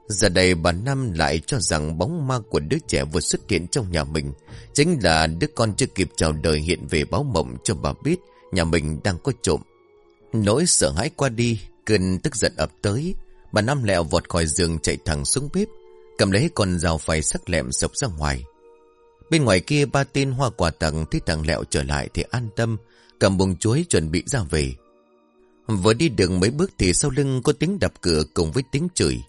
Giờ đây bà Năm lại cho rằng bóng ma của đứa trẻ vừa xuất hiện trong nhà mình Chính là đứa con chưa kịp chào đời hiện về báo mộng cho bà biết nhà mình đang có trộm. Nỗi sợ hãi qua đi, cơn tức giận ập tới Bà Năm lẹo vọt khỏi giường chạy thẳng xuống bếp Cầm lấy con rào phay sắc lẹm sộc ra ngoài. Bên ngoài kia ba tên hoa quả tặng thấy thằng lẹo trở lại thì an tâm Cầm bông chuối chuẩn bị ra về. Vừa đi đường mấy bước thì sau lưng có tiếng đập cửa cùng với tiếng chửi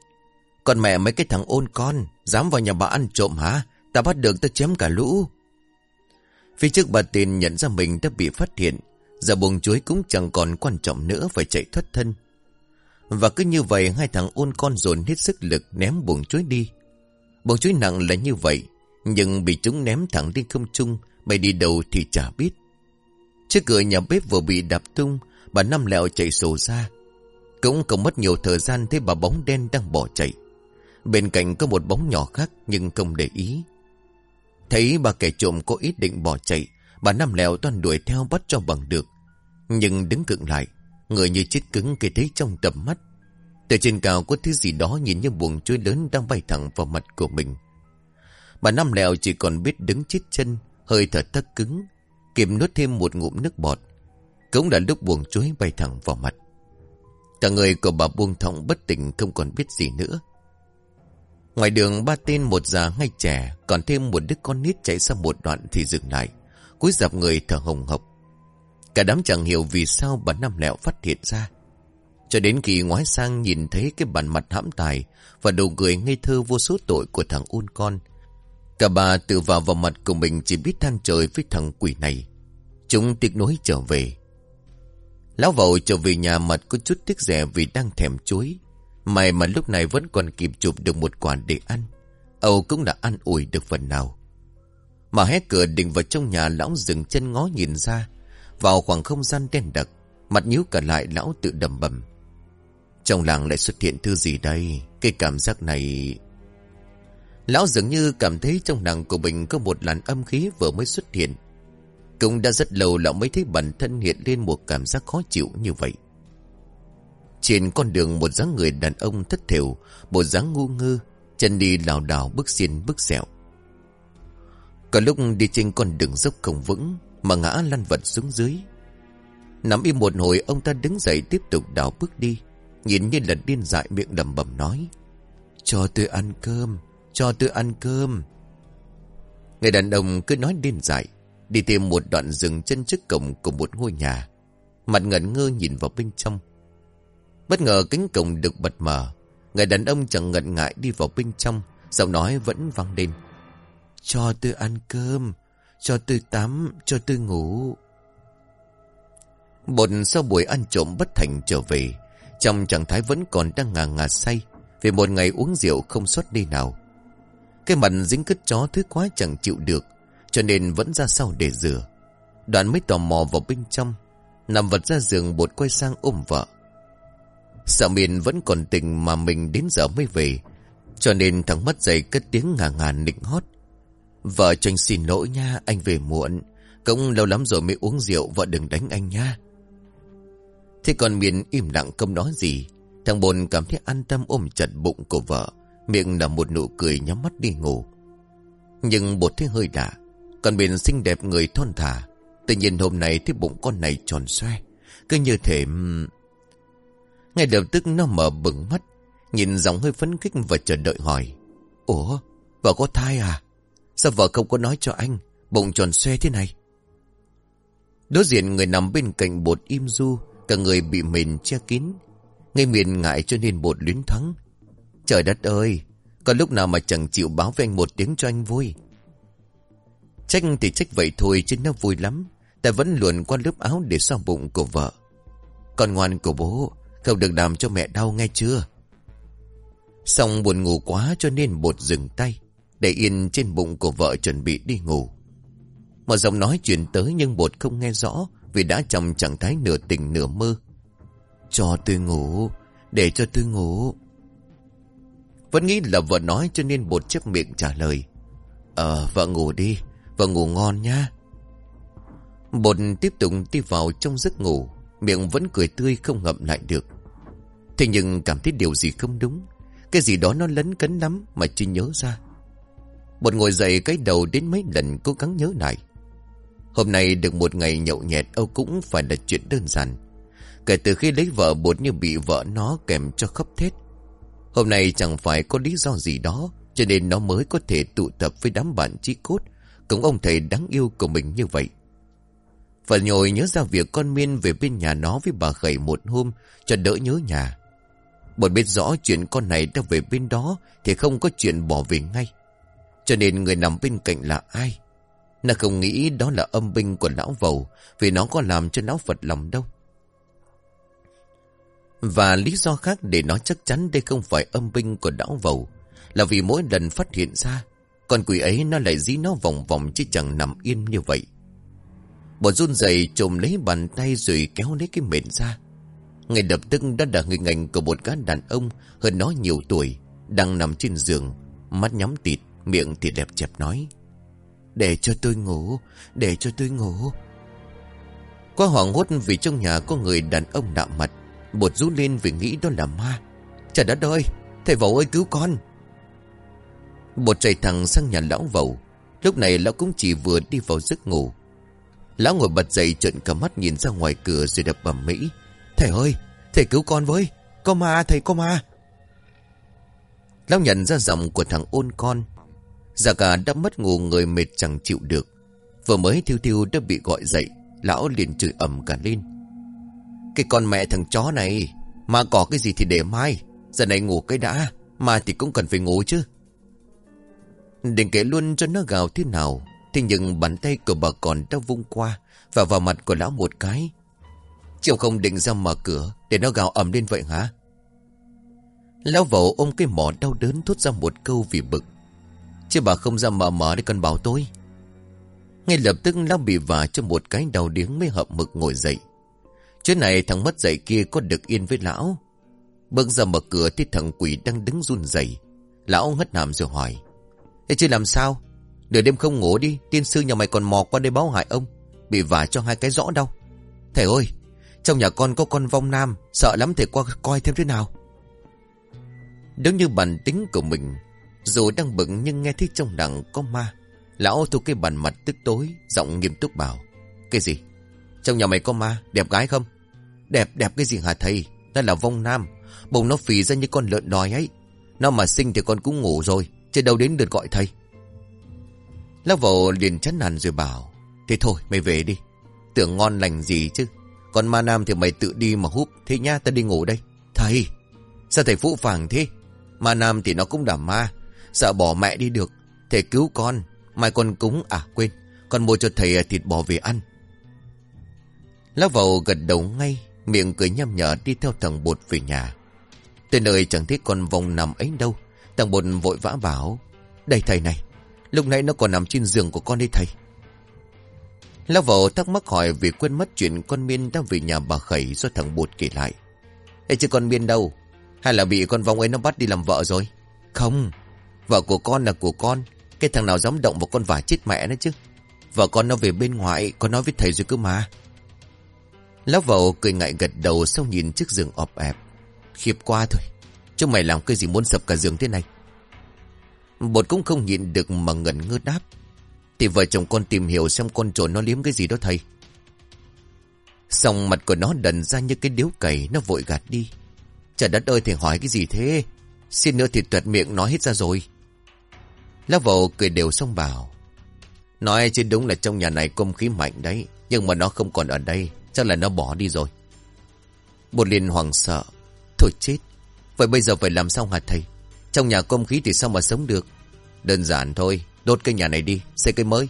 còn mẹ mấy cái thằng ôn con Dám vào nhà bà ăn trộm hả Ta bắt được ta chém cả lũ Phía trước bà tin nhận ra mình đã bị phát hiện Giờ buồng chuối cũng chẳng còn quan trọng nữa phải chạy thoát thân. Và cứ như vậy hai thằng ôn con dồn hết sức lực ném buồng chuối đi. Buồng chuối nặng là như vậy, nhưng bị chúng ném thẳng lên không trung, bay đi đâu thì chả biết. Trước cửa nhà bếp vừa bị đạp tung, bà Năm lẹo chạy sổ ra. Cũng không mất nhiều thời gian thấy bà bóng đen đang bỏ chạy. Bên cạnh có một bóng nhỏ khác nhưng không để ý. Thấy bà kẻ trộm có ý định bỏ chạy, bà Năm lẹo toàn đuổi theo bắt cho bằng được. Nhưng đứng cựng lại, người như chết cứng khi thấy trong tầm mắt. Từ trên cao có thứ gì đó nhìn như buồng chuối lớn đang bay thẳng vào mặt của mình. Bà Năm lẹo chỉ còn biết đứng chết chân, hơi thở thất cứng, kịp nuốt thêm một ngụm nước bọt. Cũng là lúc buồng chuối bay thẳng vào mặt. Cả người của bà buông thọng bất tỉnh không còn biết gì nữa. Ngoài đường ba tên một già ngay trẻ, còn thêm một đứa con nít chạy sang một đoạn thì dừng lại, cúi dạp người thở hồng hộc. Cả đám chẳng hiểu vì sao bà Năm Lẹo phát hiện ra. Cho đến khi ngoái sang nhìn thấy cái bản mặt hãm tài và đầu cười ngây thơ vô số tội của thằng ôn con. Cả bà tự vào vào mặt của mình chỉ biết than trời với thằng quỷ này. Chúng tiếc nối trở về. Lão vậu trở về nhà mặt có chút tiếc rẻ vì đang thèm chuối. May mà lúc này vẫn còn kịp chụp được một quả để ăn. Âu cũng đã ăn ủi được phần nào. Mà hé cửa định vào trong nhà, lão dừng chân ngó nhìn ra. Vào khoảng không gian đen đặc. Mặt nhíu cả lại, lão tự đầm bầm. Trong làng lại xuất hiện thứ gì đây? Cái cảm giác này... Lão dường như cảm thấy trong làng của mình có một làn âm khí vừa mới xuất hiện. Cũng đã rất lâu lão mới thấy bản thân hiện lên một cảm giác khó chịu như vậy. Trên con đường một dáng người đàn ông thất thểu, bộ dáng ngu ngơ, chân đi lảo đảo bước xiên bước dẹo. Có lúc đi trên con đường dốc không vững mà ngã lăn vật xuống dưới. Nắm im một hồi ông ta đứng dậy tiếp tục đảo bước đi, nhìn như là điên dại miệng đầm bầm nói. Cho tôi ăn cơm, cho tôi ăn cơm. Người đàn ông cứ nói điên dại, đi tìm một đoạn rừng chân trước cổng của một ngôi nhà. Mặt ngẩn ngơ nhìn vào bên trong. Bất ngờ cánh cổng được bật mở. Người đàn ông chẳng ngần ngại đi vào bên trong. Giọng nói vẫn vang lên. Cho tôi ăn cơm. Cho tôi tắm. Cho tôi ngủ. Bột sau buổi ăn trộm bất thành trở về. Trong trạng thái vẫn còn đang ngà ngà say. Vì một ngày uống rượu không xuất đi nào. Cái mặt dính cứt chó thứ quá chẳng chịu được. Cho nên vẫn ra sau để rửa. Đoạn mới tò mò vào bên trong. Nằm vật ra giường bột quay sang ôm vợ. Sợ miền vẫn còn tình mà mình đến giờ mới về. Cho nên thằng mất dậy cất tiếng ngà ngà nịnh hót. Vợ cho anh xin lỗi nha, anh về muộn. Cũng lâu lắm rồi mới uống rượu, vợ đừng đánh anh nha. Thế còn miền im lặng không nói gì. Thằng bồn cảm thấy an tâm ôm chặt bụng của vợ. Miệng là một nụ cười nhắm mắt đi ngủ. Nhưng bột thấy hơi lạ. Còn miền xinh đẹp người thon thả. Tự nhiên hôm nay thấy bụng con này tròn xoe. Cứ như thể... Ngay lập tức nó mở bừng mắt, nhìn giọng hơi phấn khích và chờ đợi hỏi. Ủa, vợ có thai à? Sao vợ không có nói cho anh, bụng tròn xoe thế này? Đối diện người nằm bên cạnh bột im du, cả người bị mền che kín. Ngay miền ngại cho nên bột luyến thắng. Trời đất ơi, có lúc nào mà chẳng chịu báo với anh một tiếng cho anh vui. Trách thì trách vậy thôi chứ nó vui lắm. Ta vẫn luồn qua lớp áo để so bụng của vợ. Con ngoan của bố, không được làm cho mẹ đau nghe chưa? Xong buồn ngủ quá cho nên bột dừng tay, Để yên trên bụng của vợ chuẩn bị đi ngủ. Một giọng nói chuyển tới nhưng bột không nghe rõ Vì đã trong trạng thái nửa tỉnh nửa mơ. Cho tôi ngủ, Để cho tôi ngủ. Vẫn nghĩ là vợ nói cho nên bột chép miệng trả lời. Ờ vợ ngủ đi, Vợ ngủ ngon nha. Bột tiếp tục đi vào trong giấc ngủ, Miệng vẫn cười tươi không ngậm lại được. Thế nhưng cảm thấy điều gì không đúng. Cái gì đó nó lấn cấn lắm Mà chưa nhớ ra. Bột ngồi dậy cái đầu đến mấy lần cố gắng nhớ lại. Hôm nay được một ngày nhậu nhẹt, Âu cũng phải là chuyện đơn giản. Kể từ khi lấy vợ, bột như bị vợ nó kèm cho khóc thét. Hôm nay chẳng phải có lý do gì đó, Cho nên nó mới có thể tụ tập với đám bạn chí cốt Cũng ông thầy đáng yêu của mình như vậy. Và nhồi nhớ ra việc con Miên về bên nhà nó với bà Khẩy một hôm, Cho đỡ nhớ nhà bọn biết rõ chuyện con này đã về bên đó Thì không có chuyện bỏ về ngay. Cho nên người nằm bên cạnh là ai? Nó không nghĩ đó là âm binh của lão vầu, Vì nó có làm cho lão Phật lòng đâu. Và lý do khác để nó chắc chắn đây không phải âm binh của lão vầu, Là vì mỗi lần phát hiện ra, Con quỷ ấy nó lại dí nó vòng vòng chứ chẳng nằm yên như vậy. Bọn run rẩy trồm lấy bàn tay rồi kéo lấy cái mền ra ngay lập tức đã là hình ảnh của một gã đàn ông hơn nó nhiều tuổi, đang nằm trên giường, mắt nhắm tịt, miệng thì đẹp chẹp nói. Để cho tôi ngủ, để cho tôi ngủ. quá hoảng hốt vì trong nhà có người đàn ông lạ mặt, bột rú lên vì nghĩ đó là ma. Trời đất ơi, thầy vẩu ơi cứu con. Bột chạy thẳng sang nhà lão vẩu, lúc này lão cũng chỉ vừa đi vào giấc ngủ. Lão ngồi bật dậy trợn cả mắt nhìn ra ngoài cửa rồi đập bầm mỹ. Thầy ơi, thầy cứu con với. Có ma, thầy có ma. Lão nhận ra giọng của thằng ôn con. Già cả đã mất ngủ người mệt chẳng chịu được. Vừa mới thiêu thiêu đã bị gọi dậy. Lão liền chửi ầm cả lên. Cái con mẹ thằng chó này. Mà có cái gì thì để mai. Giờ này ngủ cái đã. Mà thì cũng cần phải ngủ chứ. Định kể luôn cho nó gào thế nào. Thế nhưng bàn tay của bà còn đã vung qua. Và vào mặt của lão một cái. Chịu không định ra mở cửa Để nó gào ẩm lên vậy hả? Lão vẩu ôm cái mỏ đau đớn Thốt ra một câu vì bực. Chứ bà không ra mở mở để con bảo tôi. Ngay lập tức lão bị vả cho một cái đầu điếng mới hợp mực ngồi dậy. Chuyện này thằng mất dậy kia có được yên với lão. Bước ra mở cửa thì thằng quỷ đang đứng run rẩy. Lão hất nằm rồi hỏi. Thế chứ làm sao? Nửa đêm không ngủ đi, Tiên sư nhà mày còn mò qua đây báo hại ông. Bị vả cho hai cái rõ đâu Thầy ơi trong nhà con có con vong nam, Sợ lắm thầy qua coi thêm thế nào. Đúng như bản tính của mình, Dù đang bận nhưng nghe thấy trong đằng có ma, Lão thu cái bàn mặt tức tối, Giọng nghiêm túc bảo, Cái gì? Trong nhà mày có ma, Đẹp gái không? Đẹp đẹp cái gì hả thầy? Đó là vong nam, Bụng nó phì ra như con lợn đòi ấy. Nó mà sinh thì con cũng ngủ rồi, Chứ đâu đến được gọi thầy. Lão vợ liền chán nản rồi bảo, Thế thôi, mày về đi. Tưởng ngon lành gì chứ? Còn ma nam thì mày tự đi mà húp. Thế nha ta đi ngủ đây. Thầy, Sao thầy phũ phàng thế? Ma nam thì nó cũng đảm ma. Sợ bỏ mẹ đi được. Thầy cứu con. Mai con cúng à quên. Con mua cho thầy à, thịt bò về ăn. Lão vào gật đầu ngay, Miệng cười nhăm nhở đi theo thằng bột về nhà. Tới nơi chẳng thấy con vòng nằm ấy đâu. Thằng bột vội vã bảo, Đây thầy này, Lúc nãy nó còn nằm trên giường của con đây thầy. Lão vợ thắc mắc hỏi vì quên mất chuyện con Miên đang về nhà bà Khẩy do thằng Bụt kể lại. Ê chứ con Miên đâu? Hay là bị con vong ấy nó bắt đi làm vợ rồi? Không, vợ của con là của con. Cái thằng nào dám động vào con vả chết mẹ nó chứ. Vợ con nó về bên ngoài, con nói với thầy rồi cơ mà. Lão vợ cười ngại gật đầu sau nhìn chiếc giường ọp ẹp. Khiếp quá thôi. Chúng mày làm cái gì muốn sập cả giường thế này? Bột cũng không nhịn được mà ngẩn ngơ đáp. Thì vợ chồng con tìm hiểu xem con trồn nó liếm cái gì đó thầy. Xong mặt của nó đần ra như cái điếu cày, Nó vội gạt đi. Trời đất ơi, thầy hỏi cái gì thế? Xin nữa thì tuyệt miệng nói hết ra rồi. Lão vầu cười đều xong bảo, Nói chứ đúng là trong nhà này công khí mạnh đấy, Nhưng mà nó không còn ở đây, Chắc là nó bỏ đi rồi. Bột liền hoàng sợ, Thôi chết, Vậy bây giờ phải làm sao hả thầy? Trong nhà công khí thì sao mà sống được? Đơn giản thôi Đốt cái nhà này đi, xây cây mới.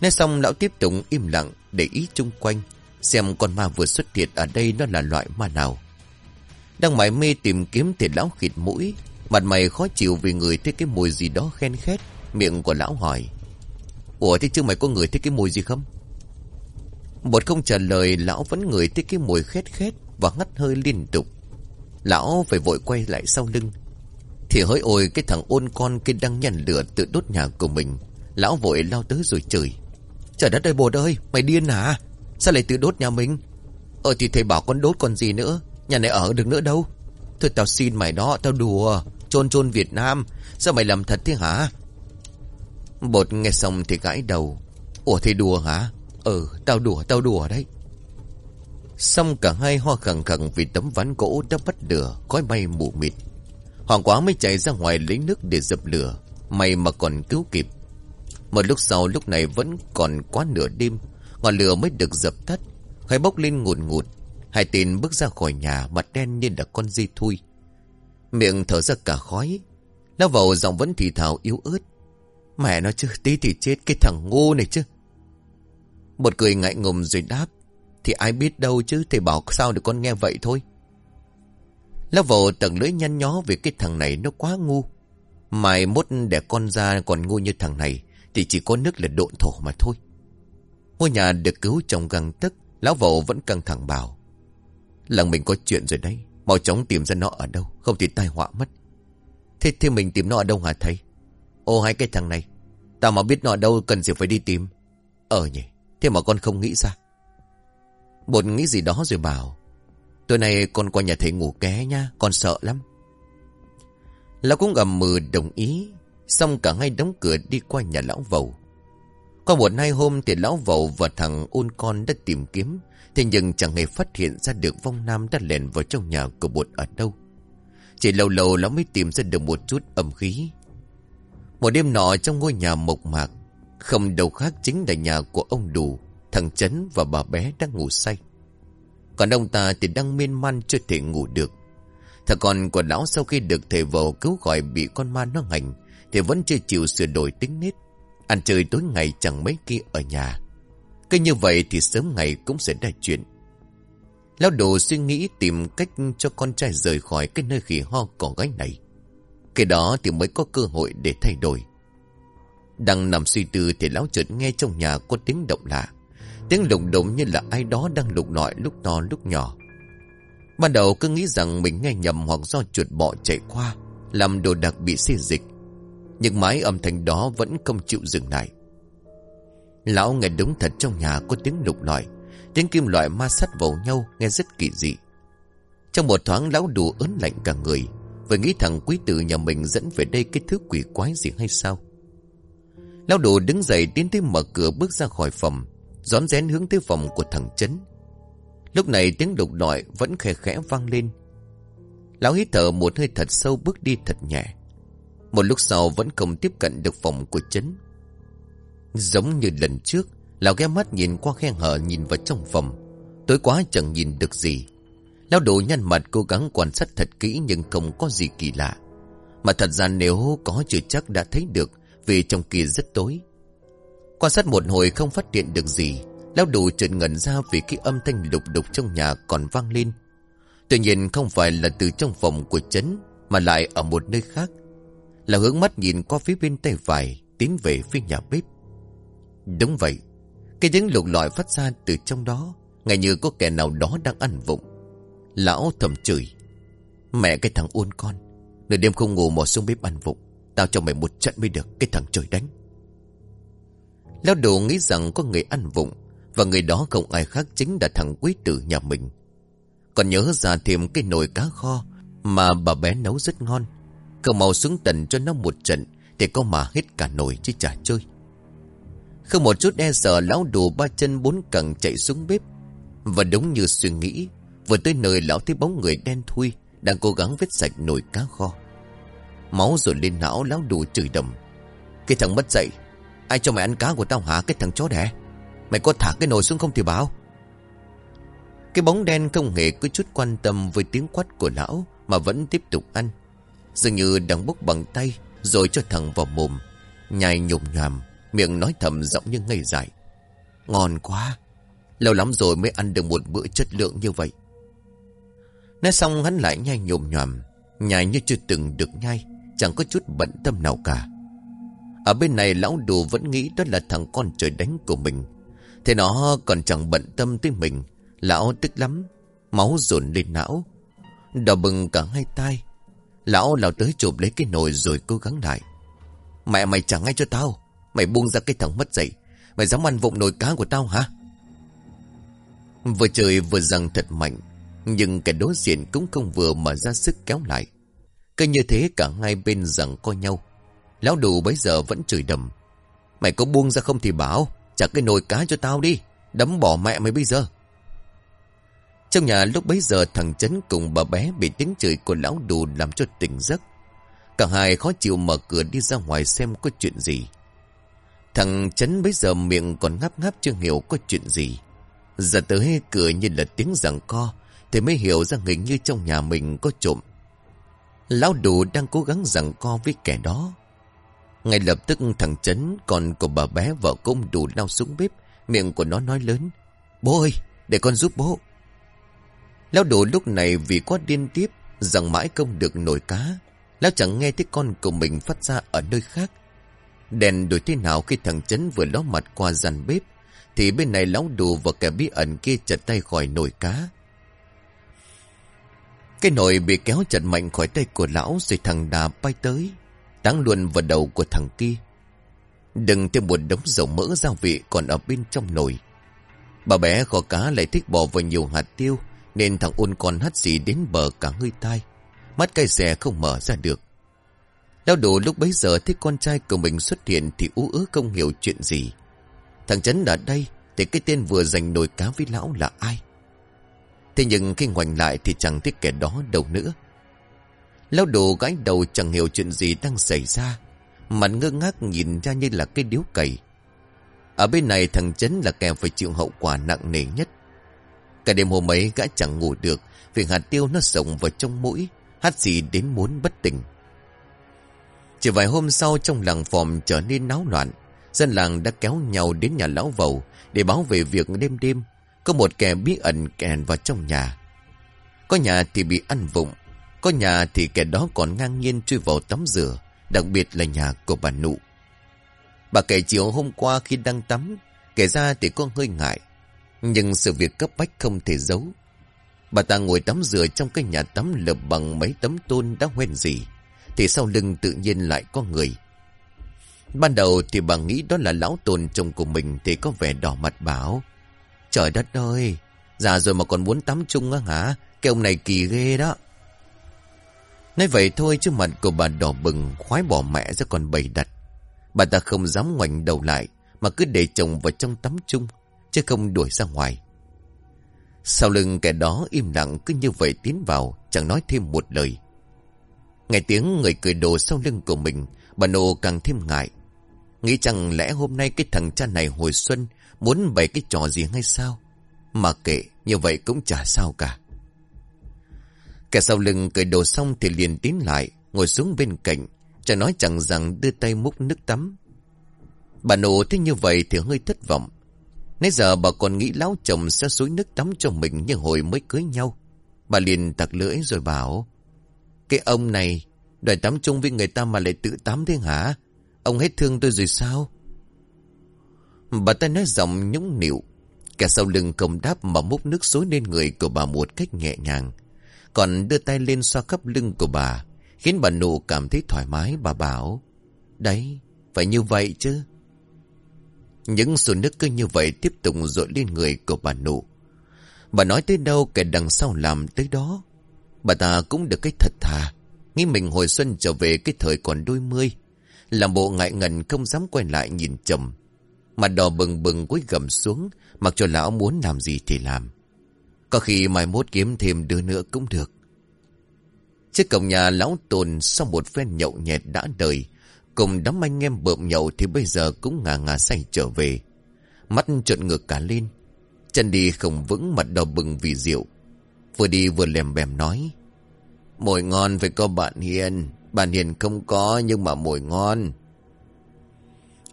Nói xong lão tiếp tục im lặng để ý chung quanh. Xem con ma vừa xuất hiện ở đây nó là loại ma nào. Đang mải mê tìm kiếm thì lão khịt mũi. Mặt mày khó chịu vì người thấy cái mùi gì đó khen khét. Miệng của lão hỏi. Ủa thế chứ mày có người thấy cái mùi gì không? Bột không trả lời lão vẫn người thấy cái mùi khét khét và ngắt hơi liên tục. Lão phải vội quay lại sau lưng thì hỡi ôi, cái thằng ôn con kia đang nhằn lửa tự đốt nhà của mình. Lão vội lao tới rồi chửi. Trời đất ơi, bồ ơi, Mày điên hả Sao lại tự đốt nhà mình? Ờ thì thầy bảo con đốt còn gì nữa? Nhà này ở được nữa đâu. Thôi tao xin mày đó, Tao đùa. Trôn trôn Việt Nam. Sao mày làm thật thế hả? Bột nghe xong thì gãi đầu. Ủa, thầy đùa hả? Ừ tao đùa tao đùa đấy. Xong cả hai ho khẳng khẳng vì tấm ván gỗ đã bắt lửa, Khói bay mù mịt. Hoàng quá mới chạy ra ngoài lấy nước để dập lửa. May mà còn cứu kịp. Một lúc sau lúc này vẫn còn quá nửa đêm. Ngọn lửa mới được dập tắt. Khói bốc lên ngụt ngụt. Hai tên bước ra khỏi nhà mặt đen như là con di thui. Miệng thở ra cả khói. Lao vào giọng vẫn thì thào yếu ớt. Mẹ nó chứ, tí thì chết cái thằng ngu này chứ. Một cười ngại ngùng rồi đáp. Thì ai biết đâu chứ, thầy bảo sao được con nghe vậy thôi. Lão vào tầng lưỡi nhăn nhó về cái thằng này nó quá ngu. Mày mốt để con ra còn ngu như thằng này, thì chỉ có nước là độn thổ mà thôi. Ngôi nhà được cứu trong găng tức, lão vậu vẫn căng thẳng bảo. Làng mình có chuyện rồi đấy, mau chóng tìm ra nó ở đâu, không thì tai họa mất. Thế thì mình tìm nó ở đâu hả thầy? Ô hai cái thằng này, tao mà biết nó ở đâu cần gì phải đi tìm. Ờ nhỉ, thế mà con không nghĩ ra. Bột nghĩ gì đó rồi bảo. Tối nay con qua nhà thầy ngủ ké nha, con sợ lắm. Lão cũng gầm mừ đồng ý, xong cả hai đóng cửa đi qua nhà lão vầu. Qua một hai hôm thì lão vầu và thằng ôn con đã tìm kiếm, thế nhưng chẳng hề phát hiện ra được vong nam đã lèn vào trong nhà của bột ở đâu. Chỉ lâu lâu lão mới tìm ra được một chút âm khí. Một đêm nọ trong ngôi nhà mộc mạc, không đâu khác chính là nhà của ông Đủ, thằng Trấn và bà bé đang ngủ say. Còn ông ta thì đang miên man chưa thể ngủ được. Thằng con của lão sau khi được thầy vầu cứu khỏi bị con ma nó hành, thì vẫn chưa chịu sửa đổi tính nết. Ăn chơi tối ngày chẳng mấy khi ở nhà. Cứ như vậy thì sớm ngày cũng sẽ đại chuyện. Lão đồ suy nghĩ tìm cách cho con trai rời khỏi cái nơi khỉ ho cỏ gái này. Cái đó thì mới có cơ hội để thay đổi. Đang nằm suy tư thì lão chợt nghe trong nhà có tiếng động lạ. Tiếng lục đụng như là ai đó đang lục lọi lúc to lúc nhỏ. Ban đầu cứ nghĩ rằng mình nghe nhầm hoặc do chuột bọ chạy qua, làm đồ đặc bị xê dịch. Nhưng mái âm thanh đó vẫn không chịu dừng lại. Lão nghe đúng thật trong nhà có tiếng lục lọi, tiếng kim loại ma sát vào nhau nghe rất kỳ dị. Trong một thoáng lão đủ ớn lạnh cả người, vừa nghĩ thằng quý tử nhà mình dẫn về đây cái thứ quỷ quái gì hay sao. Lão đồ đứng dậy tiến tới mở cửa bước ra khỏi phòng, rón rén hướng tới phòng của thằng Trấn. Lúc này tiếng đục đòi vẫn khẽ khẽ vang lên. Lão hít thở một hơi thật sâu, bước đi thật nhẹ. Một lúc sau vẫn không tiếp cận được phòng của Trấn. Giống như lần trước, Lão ghé mắt nhìn qua khe hở nhìn vào trong phòng. Tối quá chẳng nhìn được gì. Lão đồ nhăn mặt cố gắng quan sát thật kỹ nhưng không có gì kỳ lạ. Mà thật ra nếu có chưa chắc đã thấy được, Vì trong kia rất tối. Quan sát một hồi không phát hiện được gì. Lão đủ trợn ngẩn ra vì cái âm thanh lục đục trong nhà còn vang lên. Tuy nhiên không phải là từ trong phòng của Trấn, Mà lại ở một nơi khác. Là hướng mắt nhìn qua phía bên tay phải, Tiến về phía nhà bếp. Đúng vậy, Cái tiếng lục lọi phát ra từ trong đó Ngay như có kẻ nào đó đang ăn vụng. Lão thầm chửi, Mẹ cái thằng ôn con, Nửa đêm không ngủ mò xuống bếp ăn vụng, Tao cho mày một trận mới được, Cái thằng trời đánh. Lão đồ nghĩ rằng có người ăn vụng, Và người đó không ai khác chính là thằng quý tử nhà mình. Còn nhớ ra thêm cái nồi cá kho Mà bà bé nấu rất ngon. Cậu mau xuống tận cho nó một trận thì có mà hết cả nồi chứ chả chơi. Không một chút e sợ, Lão đồ ba chân bốn cẳng chạy xuống bếp. Và đúng như suy nghĩ, Vừa tới nơi lão thấy bóng người đen thui Đang cố gắng vết sạch nồi cá kho. Máu rồi lên não, lão đồ chửi đầm. Cái thằng mất dậy Ai cho mày ăn cá của tao hả? Cái thằng chó đẻ. Mày có thả cái nồi xuống không thì báo Cái bóng đen không hề có chút quan tâm với tiếng quát của lão, Mà vẫn tiếp tục ăn. Dường như đang bốc bằng tay, Rồi cho thằng vào mồm, Nhai nhồm nhòm, Miệng nói thầm giọng như ngây dại. Ngon quá. Lâu lắm rồi mới ăn được một bữa chất lượng như vậy. Nói xong hắn lại nhai nhồm nhòm, Nhai như chưa từng được nhai, Chẳng có chút bận tâm nào cả ở bên này lão đồ vẫn nghĩ đó là thằng con trời đánh của mình. Thế nó còn chẳng bận tâm tới mình. Lão tức lắm. Máu dồn lên não. Đỏ bừng cả hai tay. Lão lao tới chụp lấy cái nồi rồi cố gắng lại. Mẹ, mày chẳng ngay cho tao. Mày buông ra cái thằng mất dậy. Mày dám ăn vụng nồi cá của tao hả? Vừa trời vừa rằng thật mạnh. Nhưng cái đối diện cũng không vừa mà ra sức kéo lại. Cứ như thế cả hai bên rằng co nhau. Lão đủ bấy giờ vẫn chửi đầm. Mày có buông ra không thì bảo. Trả cái nồi cá cho tao đi. Đấm bỏ mẹ mày bây giờ. Trong nhà lúc bấy giờ thằng Trấn cùng bà bé bị tiếng chửi của lão đủ làm cho tỉnh giấc. Cả hai khó chịu mở cửa đi ra ngoài xem có chuyện gì. Thằng Trấn bấy giờ miệng còn ngáp ngáp chưa hiểu có chuyện gì. Giờ tới cửa như là tiếng giằng co, thì mới hiểu ra hình như trong nhà mình có trộm. Lão đủ đang cố gắng giằng co với kẻ đó. Ngay lập tức thằng Trấn Con của bà bé vợ công đủ lao xuống bếp. Miệng của nó nói lớn, Bố ơi, để con giúp bố. Lão đồ lúc này vì quá điên tiếp, Rằng mãi không được nổi cá. Lão chẳng nghe thấy con của mình phát ra ở nơi khác. Đèn đổi thế nào khi thằng Trấn vừa ló mặt qua dàn bếp, Thì bên này lão đồ và kẻ bí ẩn kia chặt tay khỏi nồi cá. Cái nồi bị kéo chặt mạnh khỏi tay của lão Rồi thằng đà bay tới. Táng luôn vào đầu của thằng kia. Đừng thêm một đống dầu mỡ gia vị còn ở bên trong nồi. Bà bé kho cá lại thích bỏ vào nhiều hạt tiêu, Nên thằng ôn còn hắt xì đến bờ cả hơi tai. Mắt cây xè không mở ra được. Đau đồ lúc bấy giờ thấy con trai của mình xuất hiện Thì ú ớ không hiểu chuyện gì. Thằng Trấn ở đây, Thì cái tên vừa giành nồi cá với lão là ai? Thế nhưng khi ngoảnh lại Thì chẳng thích kẻ đó đâu nữa lão đồ gái đầu chẳng hiểu chuyện gì đang xảy ra, Mặt ngơ ngác nhìn ra như là cái điếu cày. Ở bên này thằng Trấn là kẻ phải chịu hậu quả nặng nề nhất. Cả đêm hôm ấy gã chẳng ngủ được, Vì hạt tiêu nó sống vào trong mũi Hát gì đến muốn bất tỉnh. Chỉ vài hôm sau trong làng phòm trở nên náo loạn, Dân làng đã kéo nhau đến nhà lão vầu Để báo về việc đêm đêm Có một kẻ bí ẩn kèn vào trong nhà. Có nhà thì bị ăn vụng có nhà thì kẻ đó còn ngang nhiên truy vào tắm rửa, Đặc biệt là nhà của bà nụ. Bà kể chiều hôm qua khi đang tắm, Kể ra thì có hơi ngại, Nhưng sự việc cấp bách không thể giấu. Bà ta ngồi tắm rửa trong cái nhà tắm lợp bằng mấy tấm tôn đã hoen gì Thì sau lưng tự nhiên lại có người. Ban đầu thì bà nghĩ đó là lão tôn chồng của mình Thì có vẻ đỏ mặt bảo, Trời đất ơi, Già rồi mà còn muốn tắm chung á hả? Cái ông này kỳ ghê đó. Nói vậy thôi chứ mặt của bà đỏ bừng, Khoái bỏ mẹ ra còn bầy đặt. Bà ta không dám ngoảnh đầu lại, Mà cứ để chồng vào trong tắm chung, Chứ không đuổi ra ngoài. Sau lưng kẻ đó im lặng cứ như vậy tiến vào, Chẳng nói thêm một lời. Nghe tiếng người cười đồ sau lưng của mình, Bà nô càng thêm ngại. Nghĩ chẳng lẽ hôm nay cái thằng cha này hồi xuân, Muốn bày cái trò gì hay sao? Mà kệ, như vậy cũng chả sao cả. Kẻ sau lưng cởi đồ xong thì liền tiến lại, Ngồi xuống bên cạnh Chẳng nói chẳng rằng đưa tay múc nước tắm. Bà nổ thấy như vậy thì hơi thất vọng. Nãy giờ bà còn nghĩ lão chồng sẽ xối nước tắm cho mình như hồi mới cưới nhau. Bà liền tặc lưỡi rồi bảo, Cái ông này, Đòi tắm chung với người ta mà lại tự tắm thế hả? Ông hết thương tôi rồi sao? Bà ta nói giọng nhũng nịu. Kẻ sau lưng không đáp mà múc nước xối lên người của bà một cách nhẹ nhàng. Còn đưa tay lên xoa khắp lưng của bà, Khiến bà nụ cảm thấy thoải mái, bà bảo, Đấy, Phải như vậy chứ. Những sổ nước cứ như vậy Tiếp tục dội lên người của bà nụ. Bà nói tới đâu kẻ đằng sau làm tới đó. Bà ta cũng được cái thật thà, Nghĩ mình hồi xuân trở về cái thời còn đôi mươi, Làm bộ ngại ngần không dám quay lại nhìn chồng Mặt đỏ bừng bừng quấy gầm xuống, Mặc cho lão muốn làm gì thì làm. Có khi mai mốt kiếm thêm đứa nữa cũng được. Trước cổng nhà lão tồn sau một phen nhậu nhẹt đã đời, Cùng đám anh em bợm nhậu thì bây giờ cũng ngà ngà say trở về. Mắt trợn ngược cả lên, Chân đi không vững mặt đỏ bừng vì rượu. Vừa đi vừa lèm bèm nói, Mồi ngon phải có bạn Hiền Bạn Hiền không có nhưng mà mồi ngon.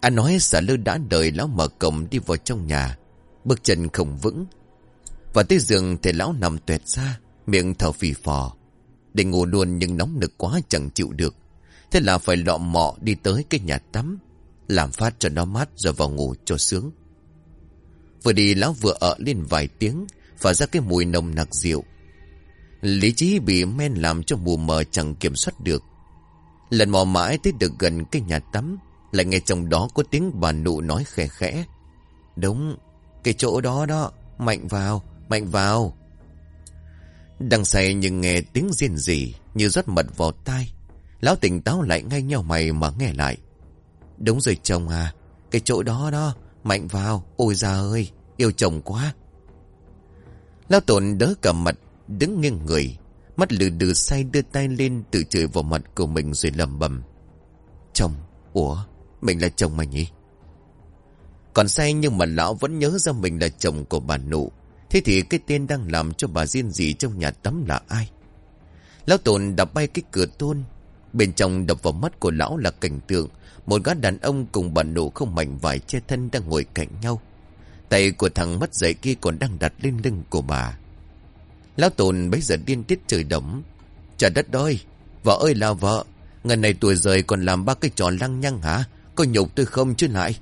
Anh nói xả lư đã đời, lão mở cổng đi vào trong nhà. Bước chân không vững và tới giường thì lão nằm tuyệt ra Miệng thở phì phò. Định ngủ luôn nhưng nóng nực quá chẳng chịu được. Thế là phải lọ mọ đi tới cái nhà tắm, Làm phát cho nó mát rồi vào ngủ cho sướng. Vừa đi lão vừa ở lên vài tiếng Và ra cái mùi nồng nặc rượu. Lý trí bị men làm cho mù mờ chẳng kiểm soát được. Lần mò mãi tới được gần cái nhà tắm, Lại nghe trong đó có tiếng bà nụ nói khẽ khẽ. Đúng, Cái chỗ đó đó, Mạnh vào. Mạnh vào. Đang say nhưng nghe tiếng riêng gì Như rót mật vào tai, Lão tỉnh táo lại ngay nhau mày mà nghe lại. Đúng rồi chồng à Cái chỗ đó đó, Mạnh vào, Ôi già ơi, Yêu chồng quá. Lão tổn đỡ cả mặt, Đứng nghiêng người, Mắt lừ đừ say đưa tay lên Tự chửi vào mặt của mình rồi lầm bầm Chồng, Ủa, Mình là chồng mà nhỉ? Còn say nhưng mà lão vẫn nhớ ra mình là chồng của bà nụ Thế thì cái tên đang làm cho bà riêng gì trong nhà tắm là ai? Lão tồn đập bay cái cửa tôn. Bên trong đập vào mắt của lão là cảnh tượng Một gã đàn ông cùng bà nổ không mảnh vải che thân đang ngồi cạnh nhau. Tay của thằng mất dậy kia còn đang đặt lên lưng của bà. Lão tồn bấy giờ điên tiết trời đấm Trời đất ơi, Vợ ơi là vợ Ngày này tuổi rời còn làm ba cái trò lăng nhăng hả? Có nhục tôi không chứ lại?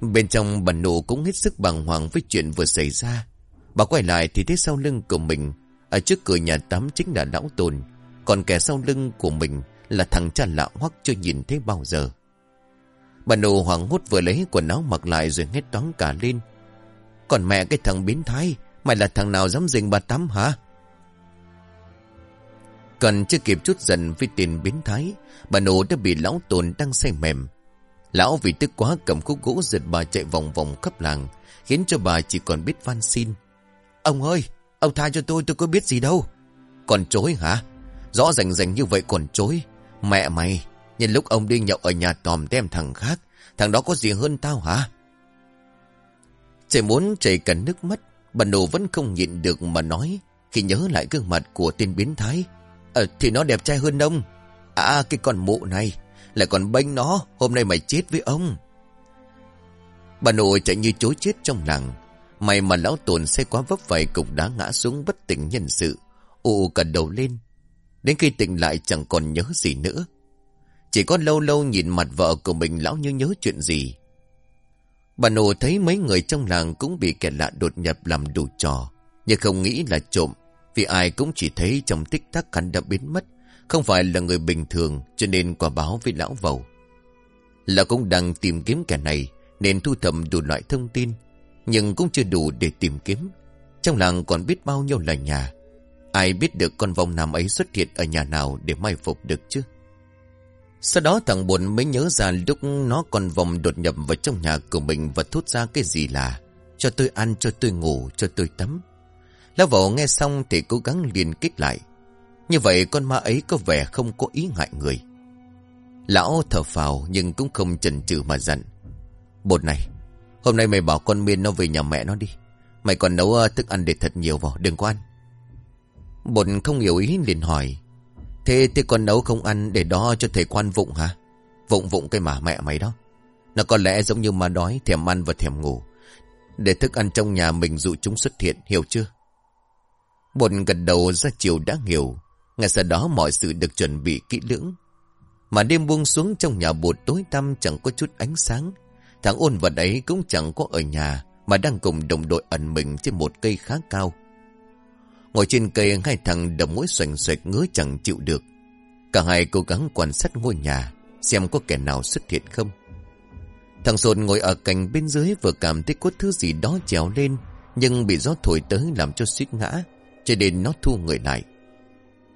Bên trong bà nụ cũng hết sức bàng hoàng với chuyện vừa xảy ra. Bà quay lại thì thấy sau lưng của mình, Ở trước cửa nhà tắm chính là lão tồn. Còn kẻ sau lưng của mình Là thằng cha lạ hoắc chưa nhìn thấy bao giờ. Bà nụ hoảng hốt vừa lấy quần áo mặc lại rồi hét toán cả lên. Còn mẹ cái thằng biến thái, Mày là thằng nào dám dình bà tắm hả? Cần chưa kịp chút giận với tiền biến thái, Bà nụ đã bị lão tồn đang say mềm. Lão vì tức quá cầm khúc gỗ giật bà chạy vòng vòng khắp làng, Khiến cho bà chỉ còn biết van xin. Ông ơi, Ông tha cho tôi tôi có biết gì đâu. Còn chối hả? Rõ rành rành như vậy còn chối. Mẹ mày, Nhân lúc ông đi nhậu ở nhà tòm đem thằng khác, Thằng đó có gì hơn tao hả? Chạy muốn chảy cả nước mắt, Bà nổ vẫn không nhịn được mà nói, Khi nhớ lại gương mặt của tên biến thái. Ờ thì nó đẹp trai hơn ông. À cái con mụ này. Lại còn bênh nó, Hôm nay mày chết với ông. Bà nội chạy như chối chết trong làng. May mà lão tồn xe quá vấp phải cục đá ngã xuống bất tỉnh nhân sự. Ù cả đầu lên. Đến khi tỉnh lại chẳng còn nhớ gì nữa. Chỉ có lâu lâu nhìn mặt vợ của mình lão như nhớ chuyện gì. Bà nội thấy mấy người trong làng cũng bị kẻ lạ đột nhập làm đủ trò. Nhưng không nghĩ là trộm, Vì ai cũng chỉ thấy trong tích tắc hắn đã biến mất. Không phải là người bình thường Cho nên quả báo với lão vầu Lão cũng đang tìm kiếm kẻ này Nên thu thập đủ loại thông tin Nhưng cũng chưa đủ để tìm kiếm Trong làng còn biết bao nhiêu là nhà Ai biết được con vong nam ấy xuất hiện ở nhà nào để mai phục được chứ sau đó thằng buồn mới nhớ ra lúc nó còn vòng đột nhập vào trong nhà của mình và thốt ra cái gì là cho tôi ăn, cho tôi ngủ, cho tôi tắm. Lão vợ nghe xong thì cố gắng liền kết lại. Như vậy con ma ấy có vẻ không có ý ngại người. Lão thở phào nhưng cũng không chần chừ mà dặn. Bột này, hôm nay mày bảo con Miên nó về nhà mẹ nó đi. Mày còn nấu ờ, thức ăn để thật nhiều vào, đừng có ăn. Bột không hiểu ý liền hỏi. Thế thế con nấu không ăn để đó cho thầy quan vụng hả? Vụng vụng cái mà mẹ mày đó. Nó có lẽ giống như ma đói, thèm ăn và thèm ngủ. Để thức ăn trong nhà mình dụ chúng xuất hiện, hiểu chưa? Bột gật đầu ra chiều đã hiểu. Ngay sau đó mọi sự được chuẩn bị kỹ lưỡng. Mà đêm buông xuống trong nhà bột tối tăm chẳng có chút ánh sáng. Thằng ôn vật ấy cũng chẳng có ở nhà mà đang cùng đồng đội ẩn mình trên một cây khá cao. Ngồi trên cây hai thằng đầm mũi xoành xoạch ngứa chẳng chịu được. Cả hai cố gắng quan sát ngôi nhà, xem có kẻ nào xuất hiện không. Thằng Sồn ngồi ở cành bên dưới vừa cảm thấy có thứ gì đó trèo lên, nhưng bị gió thổi tới làm cho suýt ngã, cho nên nó thu người lại.